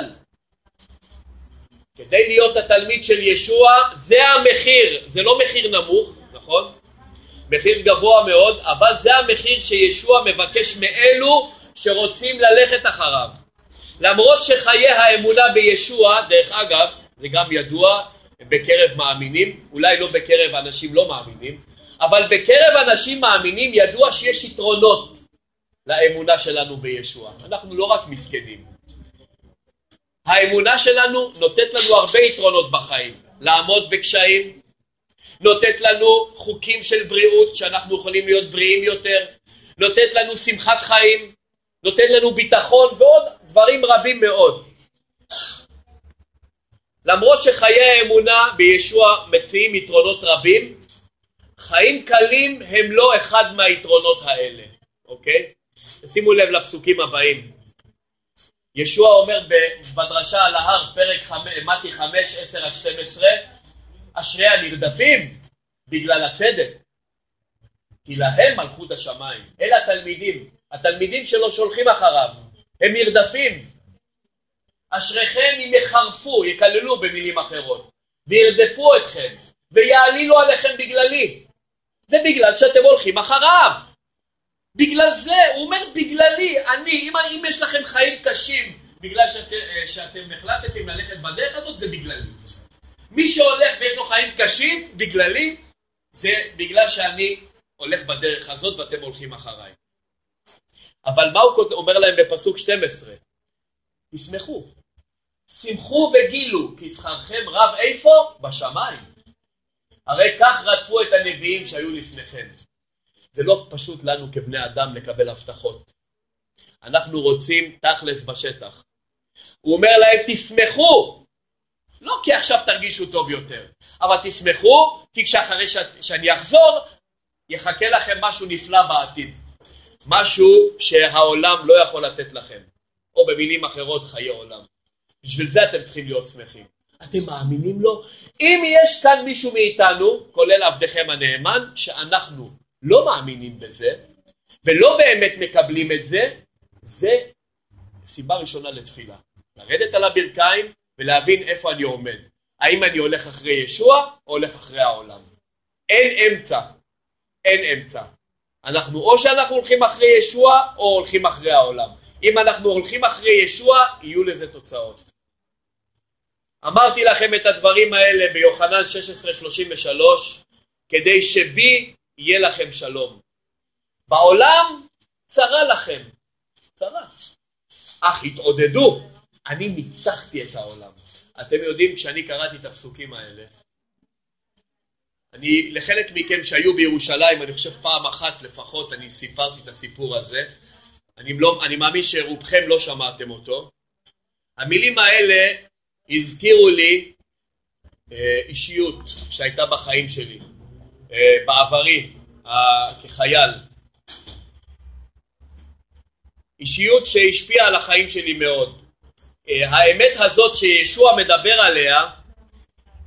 כדי להיות התלמיד של ישוע זה המחיר, זה לא מחיר נמוך, נכון? מחיר גבוה מאוד, אבל זה המחיר שישוע מבקש מאלו שרוצים ללכת אחריו. למרות שחיי האמונה בישוע, דרך אגב, זה גם ידוע בקרב מאמינים, אולי לא בקרב אנשים לא מאמינים, אבל בקרב אנשים מאמינים ידוע שיש יתרונות לאמונה שלנו בישוע. אנחנו לא רק מסכנים. האמונה שלנו נותנת לנו הרבה יתרונות בחיים. לעמוד בקשיים, נותנת לנו חוקים של בריאות שאנחנו יכולים להיות בריאים יותר, נותנת לנו שמחת חיים, נותנת לנו ביטחון ועוד דברים רבים מאוד. למרות שחיי האמונה בישוע מציעים יתרונות רבים, חיים קלים הם לא אחד מהיתרונות האלה, אוקיי? שימו לב לפסוקים הבאים. ישוע אומר בדרשה על ההר, פרק מתי 5, 10 עד 12, אשרי הנרדפים בגלל הצדק, כי להם מלכות השמיים. אלה התלמידים, התלמידים שלו שולחים אחריו, הם נרדפים. אשריכם אם יחרפו, יקללו במילים אחרות, וירדפו אתכם, ויעלילו עליכם בגללי. זה בגלל שאתם הולכים אחריו. בגלל זה, הוא אומר בגללי, אני, אם, יש לכם חיים קשים בגלל אה, שאתם החלטתם ללכת בדרך הזאת, זה בגללי. מי שהולך ויש לו חיים קשים בגללי, זה בגלל שאני הולך בדרך הזאת ואתם הולכים אחריי. אבל מה הוא אומר להם בפסוק 12? תשמחו. שמחו וגילו, כי שכרכם רב איפה? בשמיים. הרי כך רדפו את הנביאים שהיו לפניכם. זה לא פשוט לנו כבני אדם לקבל הבטחות. אנחנו רוצים תכלס בשטח. הוא אומר להם תשמחו, לא כי עכשיו תרגישו טוב יותר, אבל תשמחו כי כשאחרי ש... שאני אחזור יחכה לכם משהו נפלא בעתיד. משהו שהעולם לא יכול לתת לכם, או במילים אחרות חיי עולם. בשביל זה אתם צריכים להיות שמחים. אתם מאמינים לו? אם יש כאן מישהו מאיתנו, כולל עבדכם הנאמן, שאנחנו לא מאמינים בזה, ולא באמת מקבלים את זה, זה סיבה ראשונה לתפילה. לרדת על הברכיים ולהבין איפה אני עומד. האם אני הולך אחרי ישוע או הולך אחרי העולם. אין אמצע. אין אמצע. אנחנו או שאנחנו הולכים אחרי ישוע או הולכים אחרי העולם. אם אנחנו הולכים אחרי ישוע, יהיו לזה תוצאות. אמרתי לכם את הדברים האלה ביוחנן 16:33 כדי שבי יהיה לכם שלום. בעולם צרה לכם, צרה. אך התעודדו, אני ניצחתי את העולם. אתם יודעים, כשאני קראתי את הפסוקים האלה, אני, לחלק מכם שהיו בירושלים, אני חושב פעם אחת לפחות, אני סיפרתי את הסיפור הזה. אני, לא, אני מאמין שרובכם לא שמעתם אותו. המילים האלה הזכירו לי אה, אישיות שהייתה בחיים שלי. אה, בעברי כחייל. אישיות שהשפיעה על החיים שלי מאוד. אה, האמת הזאת שישוע מדבר עליה,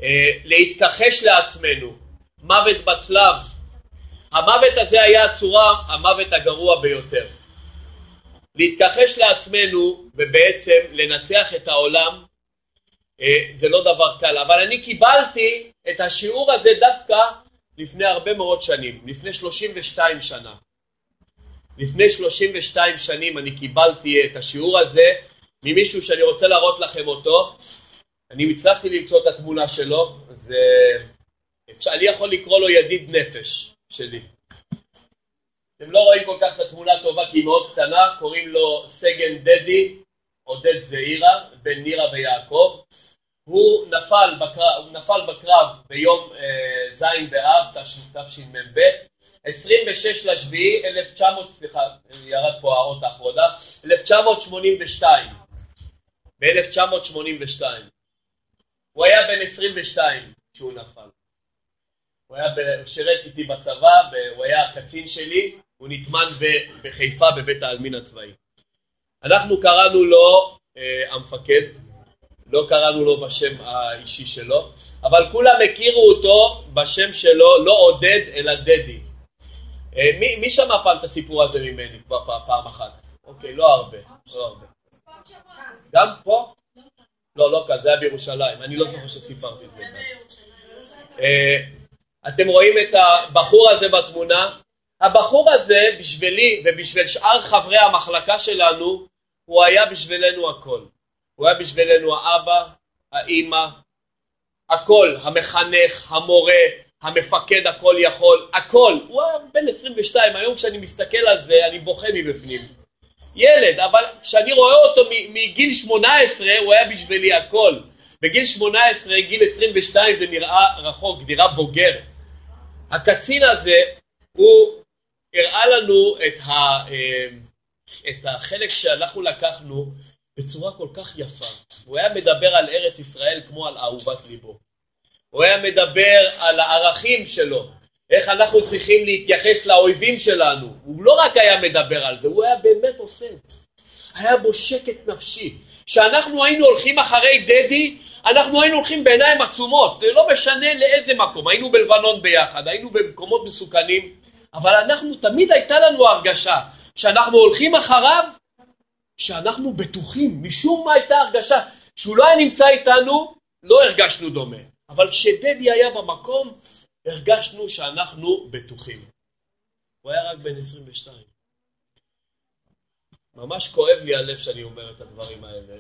אה, להתכחש לעצמנו, מוות בצלב. המוות הזה היה הצורה, המוות הגרוע ביותר. להתכחש לעצמנו ובעצם לנצח את העולם זה לא דבר קל, אבל אני קיבלתי את השיעור הזה דווקא לפני הרבה מאוד שנים, לפני 32 שנה. לפני 32 שנים אני קיבלתי את השיעור הזה ממישהו שאני רוצה להראות לכם אותו. אני הצלחתי למצוא את התמונה שלו, זה... אני יכול לקרוא לו ידיד נפש שלי. אתם לא רואים כל כך את התמונה טובה כי היא מאוד קטנה, קוראים לו סגן דדי, עודד זעירה, בן נירה ויעקב. הוא נפל בקרב, הוא נפל בקרב ביום אה, ז' באב תשמ"ב, 26 לשביעי 1900, סליחה, ירד פה האות האחרונה, 1982, ב-1982. הוא היה בן 22 כשהוא נפל. הוא היה שירת איתי בצבא, הוא היה הקצין שלי, הוא נטמן בחיפה בבית העלמין הצבאי. אנחנו קראנו לו אה, המפקד, לא קראנו לו בשם האישי שלו, אבל כולם הכירו אותו בשם שלו, לא עודד אלא דדי. אה, מי, מי שמע פעם את הסיפור הזה ממני כבר פעם אחת? אוקיי, לא הרבה, לא הרבה. גם פה? לא, לא כאן, זה היה בירושלים, אני לא זוכר שסיפרתי את זה. אה, אתם רואים את הבחור הזה בתמונה? הבחור הזה בשבילי ובשביל שאר חברי המחלקה שלנו, הוא היה בשבילנו הכל. הוא היה בשבילנו האבא, האימא, הכל, המחנך, המורה, המפקד הכל יכול, הכל. הוא היה בן 22, היום כשאני מסתכל על זה אני בוכה מבפנים. ילד, אבל כשאני רואה אותו מגיל 18 הוא היה בשבילי הכל. בגיל 18, גיל 22 זה נראה רחוק, נראה בוגר. הקצין הזה הוא הראה לנו את, ה, אה, את החלק שאנחנו לקחנו בצורה כל כך יפה. הוא היה מדבר על ארץ ישראל כמו על אהובת ליבו. הוא היה מדבר על הערכים שלו, איך אנחנו צריכים להתייחס לאויבים שלנו. הוא לא רק היה מדבר על זה, הוא היה באמת עושה את זה. היה בו שקט נפשי. כשאנחנו היינו הולכים אחרי דדי, אנחנו היינו הולכים בעיניים עצומות, זה לא משנה לאיזה מקום, היינו בלבנון ביחד, היינו במקומות מסוכנים, אבל אנחנו, תמיד הייתה לנו הרגשה שאנחנו הולכים אחריו, שאנחנו בטוחים, משום מה הייתה הרגשה, כשהוא לא היה נמצא איתנו, לא הרגשנו דומה, אבל כשדדי היה במקום, הרגשנו שאנחנו בטוחים. הוא היה רק בן 22. ממש כואב לי הלב שאני אומר את הדברים האלה.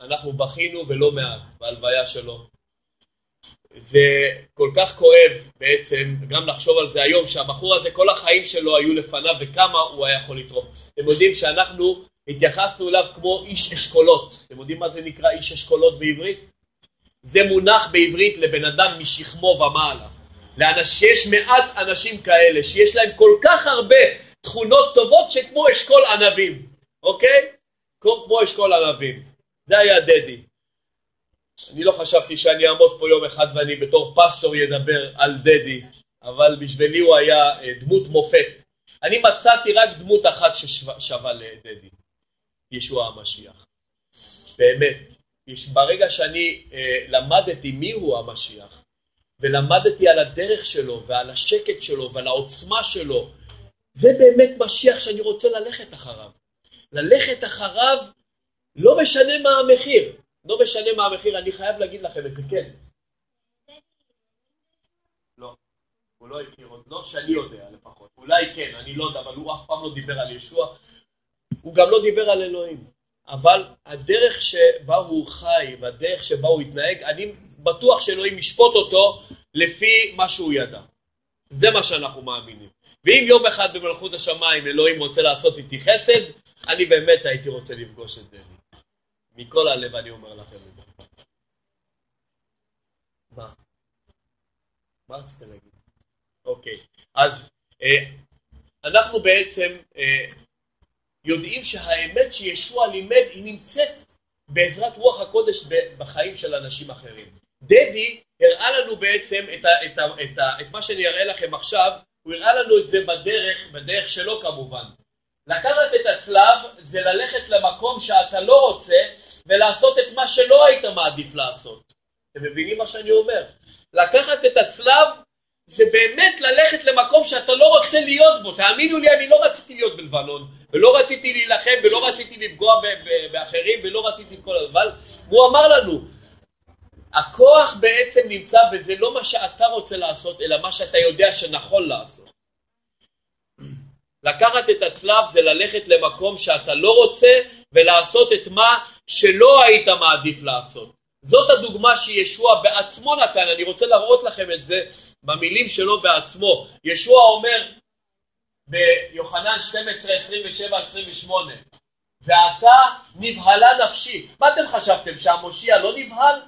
אנחנו בכינו ולא מעט בהלוויה שלו. זה כל כך כואב בעצם, גם לחשוב על זה היום, שהבחור הזה כל החיים שלו היו לפניו וכמה הוא היה יכול לתרום. אתם יודעים שאנחנו התייחסנו אליו כמו איש אשכולות. אתם יודעים מה זה נקרא איש אשכולות בעברית? זה מונח בעברית לבן אדם משכמו ומעלה. לאנש, יש מעט אנשים כאלה שיש להם כל כך הרבה תכונות טובות שכמו אשכול ענבים, אוקיי? כמו אשכול ענבים. זה היה דדי. אני לא חשבתי שאני אעמוד פה יום אחד ואני בתור פסטור ידבר על דדי, אבל בשבילי הוא היה אה, דמות מופת. אני מצאתי רק דמות אחת ששווה לדדי, ישוע המשיח. באמת. ברגע שאני אה, למדתי מיהו המשיח, ולמדתי על הדרך שלו, ועל השקט שלו, ועל העוצמה שלו, זה באמת משיח שאני רוצה ללכת אחריו. ללכת אחריו לא משנה מה המחיר. לא משנה מה המחיר, אני חייב להגיד לכם את זה, כן. לא, הוא לא הכיר לא שאני יודע לפחות. אולי כן, אני לא יודע, אבל הוא אף פעם לא דיבר על ישוע. הוא גם לא דיבר על אלוהים. אבל הדרך שבה הוא חי והדרך שבה הוא התנהג, אני בטוח שאלוהים ישפוט אותו לפי מה שהוא ידע. זה מה שאנחנו מאמינים. ואם יום אחד במלכות השמיים אלוהים רוצה לעשות איתי חסד, אני באמת הייתי רוצה לפגוש את דני. מכל הלב אני אומר לכם את זה. מה? מה רצית להגיד? אוקיי, אז אה, אנחנו בעצם אה, יודעים שהאמת שישוע לימד היא נמצאת בעזרת רוח הקודש בחיים של אנשים אחרים. דדי הראה לנו בעצם את, ה, את, ה, את, ה, את מה שאני אראה לכם עכשיו, הוא הראה לנו את זה בדרך, בדרך שלו כמובן. לקחת את הצלב זה ללכת למקום שאתה לא רוצה ולעשות את מה שלא היית מעדיף לעשות. אתם מבינים מה שאני אומר? לקחת את הצלב זה באמת ללכת למקום שאתה לא רוצה להיות בו. תאמינו לי, אני לא רציתי להיות בלבנון, ולא רציתי להילחם, ולא רציתי לפגוע באחרים, ולא רציתי כל הזמן. הוא אמר לנו, הכוח בעצם נמצא וזה לא מה שאתה רוצה לעשות, אלא מה שאתה יודע שנכון לעשות. לקחת את הצלב זה ללכת למקום שאתה לא רוצה ולעשות את מה שלא היית מעדיף לעשות. זאת הדוגמה שישוע בעצמו נתן, אני רוצה להראות לכם את זה במילים שלו בעצמו. ישוע אומר ביוחנן 12, 27, 28 ועתה נבהלה נפשי. מה אתם חשבתם, שהמושיע לא נבהל?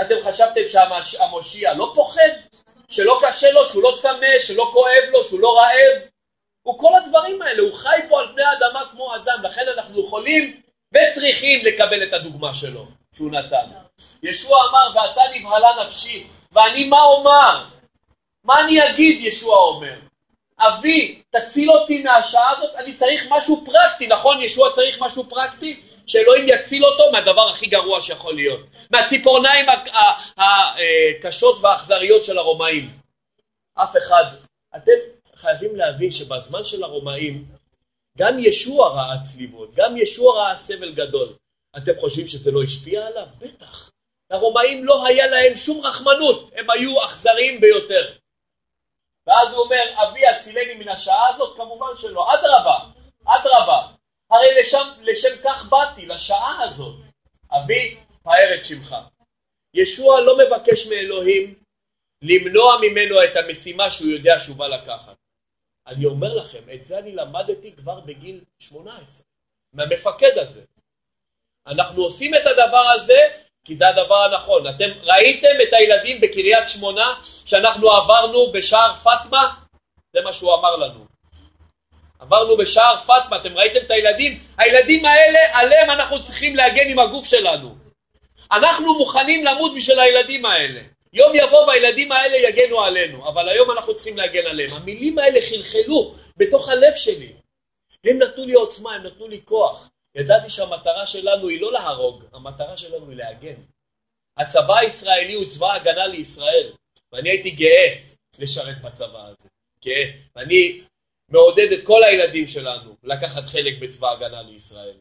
אתם חשבתם שהמושיע לא פוחד? שלא קשה לו, שהוא לא צמא, שלא כואב לו, שהוא לא רעב? הוא כל הדברים האלה, הוא חי פה על פני האדמה כמו אדם, לכן אנחנו יכולים וצריכים לקבל את הדוגמה שלו, שהוא נתן. ישוע אמר, ואתה נבהלה נפשי, ואני מה אומר? מה אני אגיד, ישוע אומר? אבי, תציל אותי מהשעה הזאת, אני צריך משהו פרקטי, נכון? ישוע צריך משהו פרקטי? שאלוהים יציל אותו מהדבר הכי גרוע שיכול להיות, מהציפורניים הקשות והאכזריות של הרומאים. אף אחד. אתם חייבים להבין שבזמן של הרומאים גם ישוע ראה צליבות, גם ישוע ראה סבל גדול. אתם חושבים שזה לא השפיע עליו? בטח. לרומאים לא היה להם שום רחמנות, הם היו אכזריים ביותר. ואז הוא אומר, אבי הצילני מן השעה הזאת? כמובן שלא. אדרבה, אדרבה. הרי לשם, לשם כך באתי, לשעה הזאת. אבי, פאר את שמך. ישוע לא מבקש מאלוהים למנוע ממנו את המשימה שהוא יודע שהוא בא לקחת. אני אומר לכם, את זה אני למדתי כבר בגיל 18, מהמפקד הזה. אנחנו עושים את הדבר הזה כי זה הדבר הנכון. אתם ראיתם את הילדים בקריית שמונה שאנחנו עברנו בשער פטמה? זה מה שהוא אמר לנו. עברנו בשער פטמה, אתם ראיתם את הילדים? הילדים האלה, עליהם אנחנו צריכים להגן עם הגוף שלנו. אנחנו מוכנים למות בשביל הילדים האלה. יום יבוא והילדים האלה יגנו עלינו, אבל היום אנחנו צריכים להגן עליהם. המילים האלה חלחלו בתוך הלב שלי. הם נתנו לי עוצמה, הם נתנו לי כוח. ידעתי שהמטרה שלנו היא לא להרוג, המטרה שלנו היא להגן. הצבא הישראלי הוא צבא הגנה לישראל, ואני הייתי גאה לשרת בצבא הזה. גאה. ואני מעודד את כל הילדים שלנו לקחת חלק בצבא הגנה לישראל.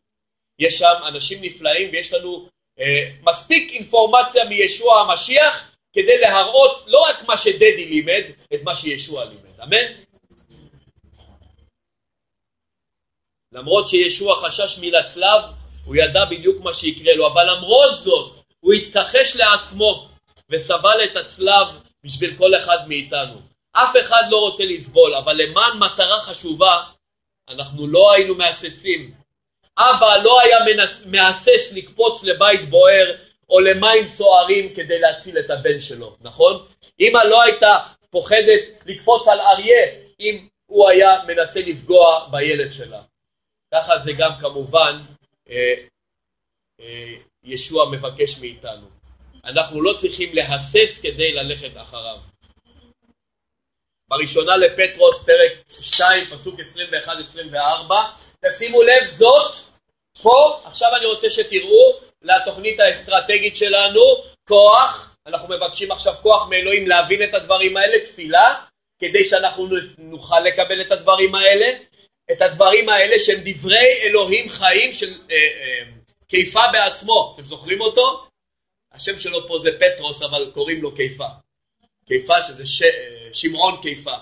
יש שם אנשים נפלאים ויש לנו אה, מספיק אינפורמציה מישוע המשיח כדי להראות לא רק מה שדדי לימד, את מה שישוע לימד. אמן? למרות שישוע חשש מלצלב, הוא ידע בדיוק מה שיקרה לו, אבל למרות זאת, הוא התכחש לעצמו וסבל את הצלב בשביל כל אחד מאיתנו. אף אחד לא רוצה לסבול, אבל למען מטרה חשובה, אנחנו לא היינו מהססים. אבא לא היה מהסס לקפוץ לבית בוער או למים סוערים כדי להציל את הבן שלו, נכון? אמא לא הייתה פוחדת לקפוץ על אריה אם הוא היה מנסה לפגוע בילד שלה. ככה זה גם כמובן אה, אה, ישוע מבקש מאיתנו. אנחנו לא צריכים להסס כדי ללכת אחריו. בראשונה לפטרוס, פרק 2, פסוק 21-24, תשימו לב זאת, פה, עכשיו אני רוצה שתראו לתוכנית האסטרטגית שלנו, כוח, אנחנו מבקשים עכשיו כוח מאלוהים להבין את הדברים האלה, תפילה, כדי שאנחנו נוכל לקבל את הדברים האלה, את הדברים האלה שהם דברי אלוהים חיים של אה, אה, קיפה בעצמו, אתם זוכרים אותו? השם שלו פה זה פטרוס אבל קוראים לו קיפה, קיפה שזה ש... אה, שמעון קיפה.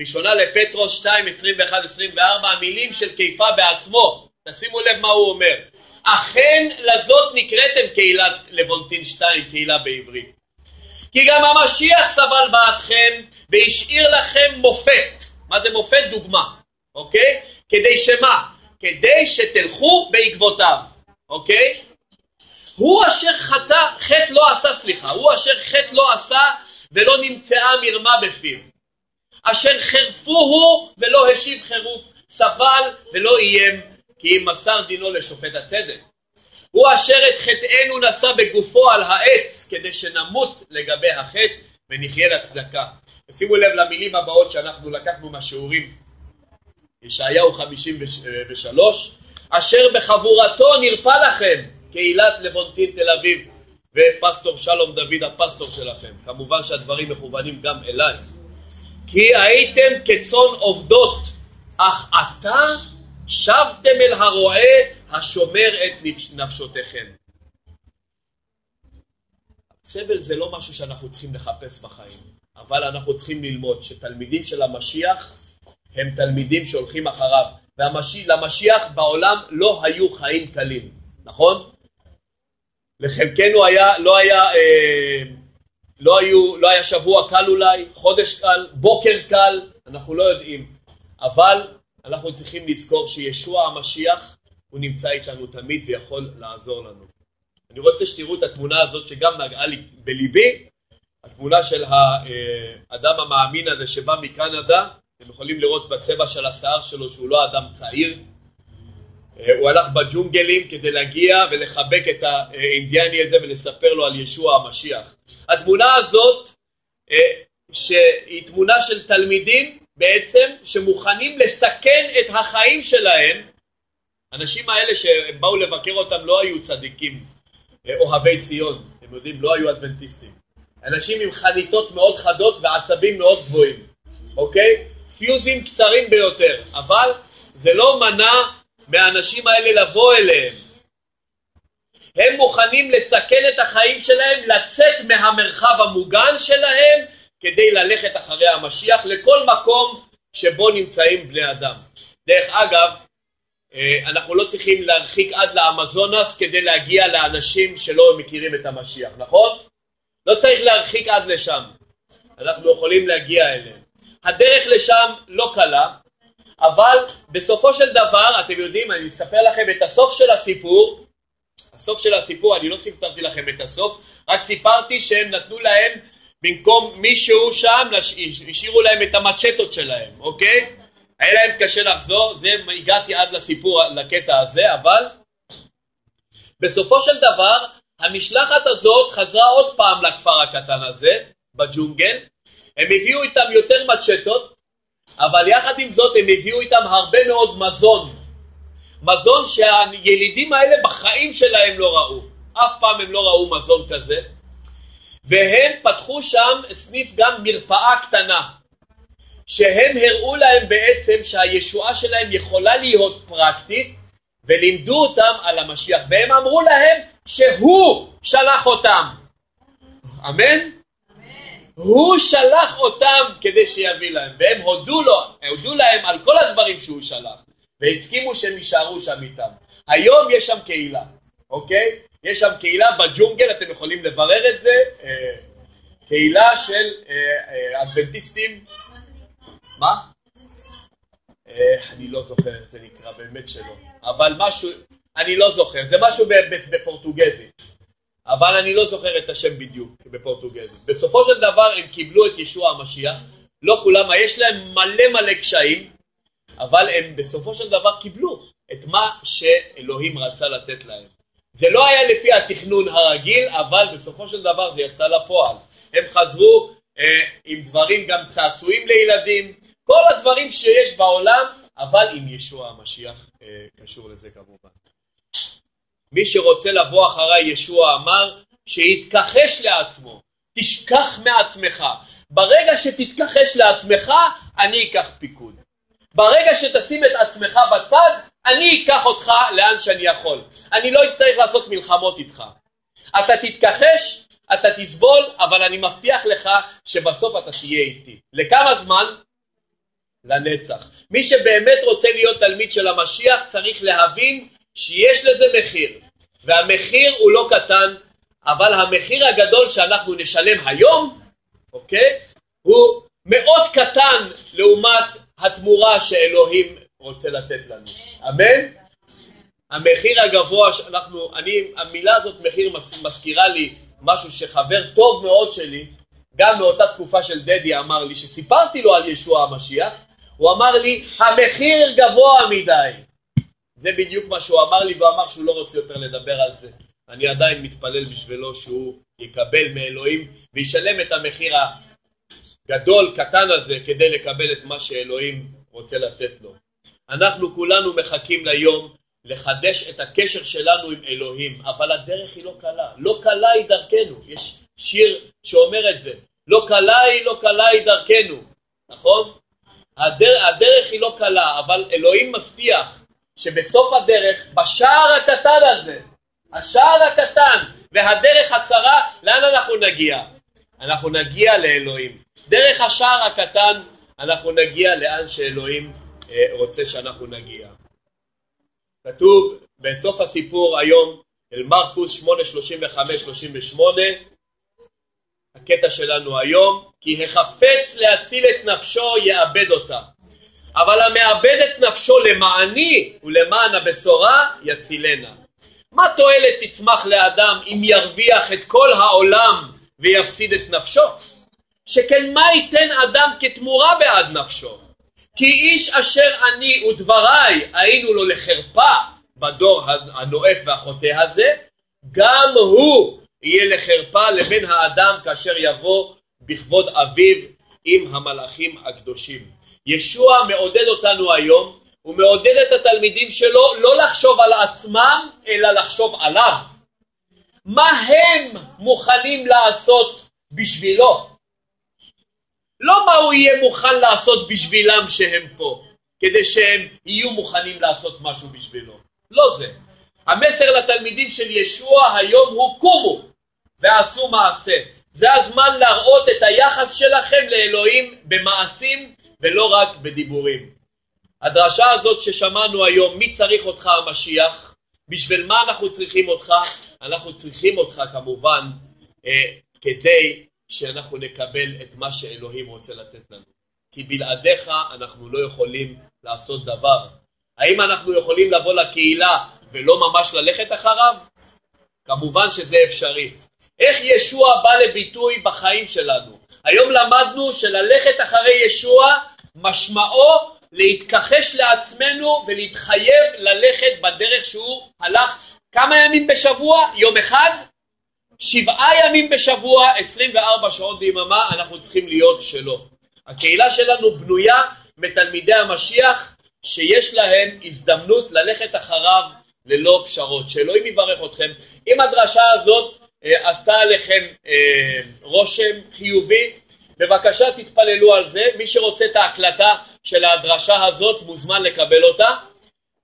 ראשונה לפטרוס 2, 21, 24, המילים של קיפה בעצמו, תשימו לב מה הוא אומר, אכן לזאת נקראתם קהילת לבונטין 2, קהילה בעברית. כי גם המשיח סבל בעדכם והשאיר לכם מופת. מה זה מופת? דוגמה. אוקיי? כדי שמה? כדי שתלכו בעקבותיו, אוקיי? הוא אשר חטא, חטא לא עשה, סליחה, הוא אשר חטא לא עשה ולא נמצאה מרמה בפיו. אשר חרפוהו ולא השיב חירוף, סבל ולא איים, כי אם מסר דינו לשופט הצדק. הוא אשר את חטאנו נשא בגופו על העץ, כדי שנמות לגבי החטא ונחיה לצדקה. שימו לב למילים הבאות שאנחנו לקחנו מהשיעורים ישעיהו 53, אשר בחבורתו נרפא לכם, קהילת לבונטין תל אביב, ופסטור שלום דוד הפסטור שלכם. כמובן שהדברים מכוונים גם אליי. כי הייתם כצאן עובדות, אך עתה שבתם אל הרועה השומר את נפשותיכם. סבל זה לא משהו שאנחנו צריכים לחפש בחיים, אבל אנחנו צריכים ללמוד שתלמידים של המשיח הם תלמידים שהולכים אחריו, ולמשיח בעולם לא היו חיים קלים, נכון? לחלקנו היה, לא היה, אה, לא, היו, לא היה שבוע קל אולי, חודש קל, בוקר קל, אנחנו לא יודעים, אבל אנחנו צריכים לזכור שישוע המשיח הוא נמצא איתנו תמיד ויכול לעזור לנו. אני רוצה שתראו את התמונה הזאת שגם נגעה לי בליבי, התמונה של האדם המאמין הזה שבא מקנדה, אתם יכולים לראות בצבע של השיער שלו שהוא לא אדם צעיר. אה, הוא הלך בג'ונגלים כדי להגיע ולחבק את האינדיאני הזה ולספר לו על ישוע המשיח. התמונה הזאת, אה, שהיא תמונה של תלמידים בעצם שמוכנים לסכן את החיים שלהם, האנשים האלה שהם באו לבקר אותם לא היו צדיקים אה, אוהבי ציון, אתם יודעים, לא היו אדבנטיסטים. אנשים עם חניתות מאוד חדות ועצבים מאוד גבוהים, אוקיי? פיוזים קצרים ביותר, אבל זה לא מנע מהאנשים האלה לבוא אליהם. הם מוכנים לסכן את החיים שלהם, לצאת מהמרחב המוגן שלהם כדי ללכת אחרי המשיח לכל מקום שבו נמצאים בני אדם. דרך אגב, אה, אנחנו לא צריכים להרחיק עד לאמזונס כדי להגיע לאנשים שלא מכירים את המשיח, נכון? לא צריך להרחיק עד לשם, אנחנו יכולים להגיע אליהם. הדרך לשם לא קלה, אבל בסופו של דבר, אתם יודעים, אני אספר לכם את הסוף של הסיפור, הסוף של הסיפור, אני לא סיפרתי לכם את הסוף, רק סיפרתי שהם נתנו להם, במקום מישהו שם, השאירו להם את המצ'טות שלהם, אוקיי? היה להם קשה לחזור, זה הגעתי עד לסיפור, לקטע הזה, אבל בסופו של דבר המשלחת הזאת חזרה עוד פעם לכפר הקטן הזה, בג'ונגל, הם הביאו איתם יותר מצ'טות, אבל יחד עם זאת הם הביאו איתם הרבה מאוד מזון, מזון שהילידים האלה בחיים שלהם לא ראו, אף פעם הם לא ראו מזון כזה, והם פתחו שם סניף גם מרפאה קטנה, שהם הראו להם בעצם שהישועה שלהם יכולה להיות פרקטית ולימדו אותם על המשיח. והם אמרו להם שהוא שלח אותם. אמן? הוא שלח אותם כדי שיביא להם והם הודו לו, הודו להם על כל הדברים שהוא שלח והסכימו שהם יישארו שם איתם היום יש שם קהילה, אוקיי? יש שם קהילה בג'ונגל, אתם יכולים לברר את זה, אה, קהילה של אה, אה, אדבנטיסטים מה? אני לא זוכר איך זה נקרא, באמת שלא. אבל משהו, אני לא זוכר, זה משהו בפורטוגזית. אבל אני לא זוכר את השם בדיוק בפורטוגזית. בסופו של דבר הם קיבלו את ישוע המשיח, לא כולם, יש להם מלא מלא קשיים, אבל הם בסופו של דבר קיבלו את מה שאלוהים רצה לתת להם. זה לא היה לפי התכנון הרגיל, אבל בסופו של דבר זה יצא לפועל. הם חזרו אה, עם דברים, גם צעצועים לילדים, כל הדברים שיש בעולם, אבל עם ישוע המשיח אה, קשור לזה כמובן. מי שרוצה לבוא אחריי, ישוע אמר, שיתכחש לעצמו, תשכח מעצמך. ברגע שתתכחש לעצמך, אני אקח פיקוד. ברגע שתשים את עצמך בצד, אני אקח אותך לאן שאני יכול. אני לא אצטרך לעשות מלחמות איתך. אתה תתכחש, אתה תסבול, אבל אני מבטיח לך שבסוף אתה תהיה איתי. לכמה זמן? לנצח. מי שבאמת רוצה להיות תלמיד של המשיח צריך להבין שיש לזה מחיר. והמחיר הוא לא קטן, אבל המחיר הגדול שאנחנו נשלם היום, אוקיי, הוא מאוד קטן לעומת התמורה שאלוהים רוצה לתת לנו. אמן? המחיר הגבוה שאנחנו, אני, המילה הזאת מחיר מזכירה לי משהו שחבר טוב מאוד שלי, גם מאותה תקופה של דדי אמר לי, שסיפרתי לו על ישוע המשיח, הוא אמר לי, המחיר גבוה מדי. זה בדיוק מה שהוא אמר לי, והוא אמר שהוא לא רוצה יותר לדבר על זה. אני עדיין מתפלל בשבילו שהוא יקבל מאלוהים וישלם את המחיר הגדול, קטן הזה, כדי לקבל את מה שאלוהים רוצה לתת לו. אנחנו כולנו מחכים ליום לחדש את הקשר שלנו עם אלוהים, אבל הדרך היא לא קלה. לא קלה היא דרכנו. יש שיר שאומר את זה. לא קלה היא, לא קלה היא דרכנו. נכון? הדר, הדרך היא לא קלה, אבל אלוהים מבטיח שבסוף הדרך, בשער הקטן הזה, השער הקטן והדרך הצרה, לאן אנחנו נגיע? אנחנו נגיע לאלוהים. דרך השער הקטן אנחנו נגיע לאן שאלוהים אה, רוצה שאנחנו נגיע. כתוב בסוף הסיפור היום, אל מרקוס 8:35-38, הקטע שלנו היום, כי החפץ להציל את נפשו יאבד אותה. אבל המאבד את נפשו למעני ולמען הבשורה יצילנה. מה תועלת תצמח לאדם אם ירוויח את כל העולם ויפסיד את נפשו? שכן מה ייתן אדם כתמורה בעד נפשו? כי איש אשר אני ודבריי היינו לו לחרפה בדור הנואף והחוטא הזה, גם הוא יהיה לחרפה לבן האדם כאשר יבוא בכבוד אביו עם המלאכים הקדושים. ישוע מעודד אותנו היום, הוא מעודד את התלמידים שלו לא לחשוב על עצמם, אלא לחשוב עליו. מה הם מוכנים לעשות בשבילו? לא מה הוא יהיה מוכן לעשות בשבילם שהם פה, כדי שהם יהיו מוכנים לעשות משהו בשבילו. לא זה. המסר לתלמידים של ישוע היום הוא קומו ועשו מעשה. זה הזמן להראות את היחס שלכם לאלוהים במעשים ולא רק בדיבורים. הדרשה הזאת ששמענו היום, מי צריך אותך המשיח? בשביל מה אנחנו צריכים אותך? אנחנו צריכים אותך כמובן אה, כדי שאנחנו נקבל את מה שאלוהים רוצה לתת לנו. כי בלעדיך אנחנו לא יכולים לעשות דבר. האם אנחנו יכולים לבוא לקהילה ולא ממש ללכת אחריו? כמובן שזה אפשרי. איך ישוע בא לביטוי בחיים שלנו? היום למדנו שללכת אחרי ישוע משמעו להתכחש לעצמנו ולהתחייב ללכת בדרך שהוא הלך כמה ימים בשבוע? יום אחד? שבעה ימים בשבוע, 24 שעות ביממה, אנחנו צריכים להיות שלו. הקהילה שלנו בנויה מתלמידי המשיח שיש להם הזדמנות ללכת אחריו ללא פשרות. שאלוהים יברך אתכם. אם הדרשה הזאת אה, עשתה עליכם אה, רושם חיובי, בבקשה תתפללו על זה. מי שרוצה את ההקלטה של הדרשה הזאת מוזמן לקבל אותה.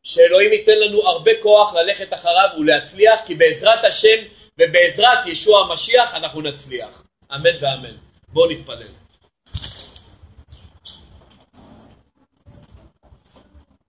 שאלוהים ייתן לנו הרבה כוח ללכת אחריו ולהצליח, כי בעזרת השם ובעזרת ישוע המשיח אנחנו נצליח. אמן ואמן. בואו נתפלל.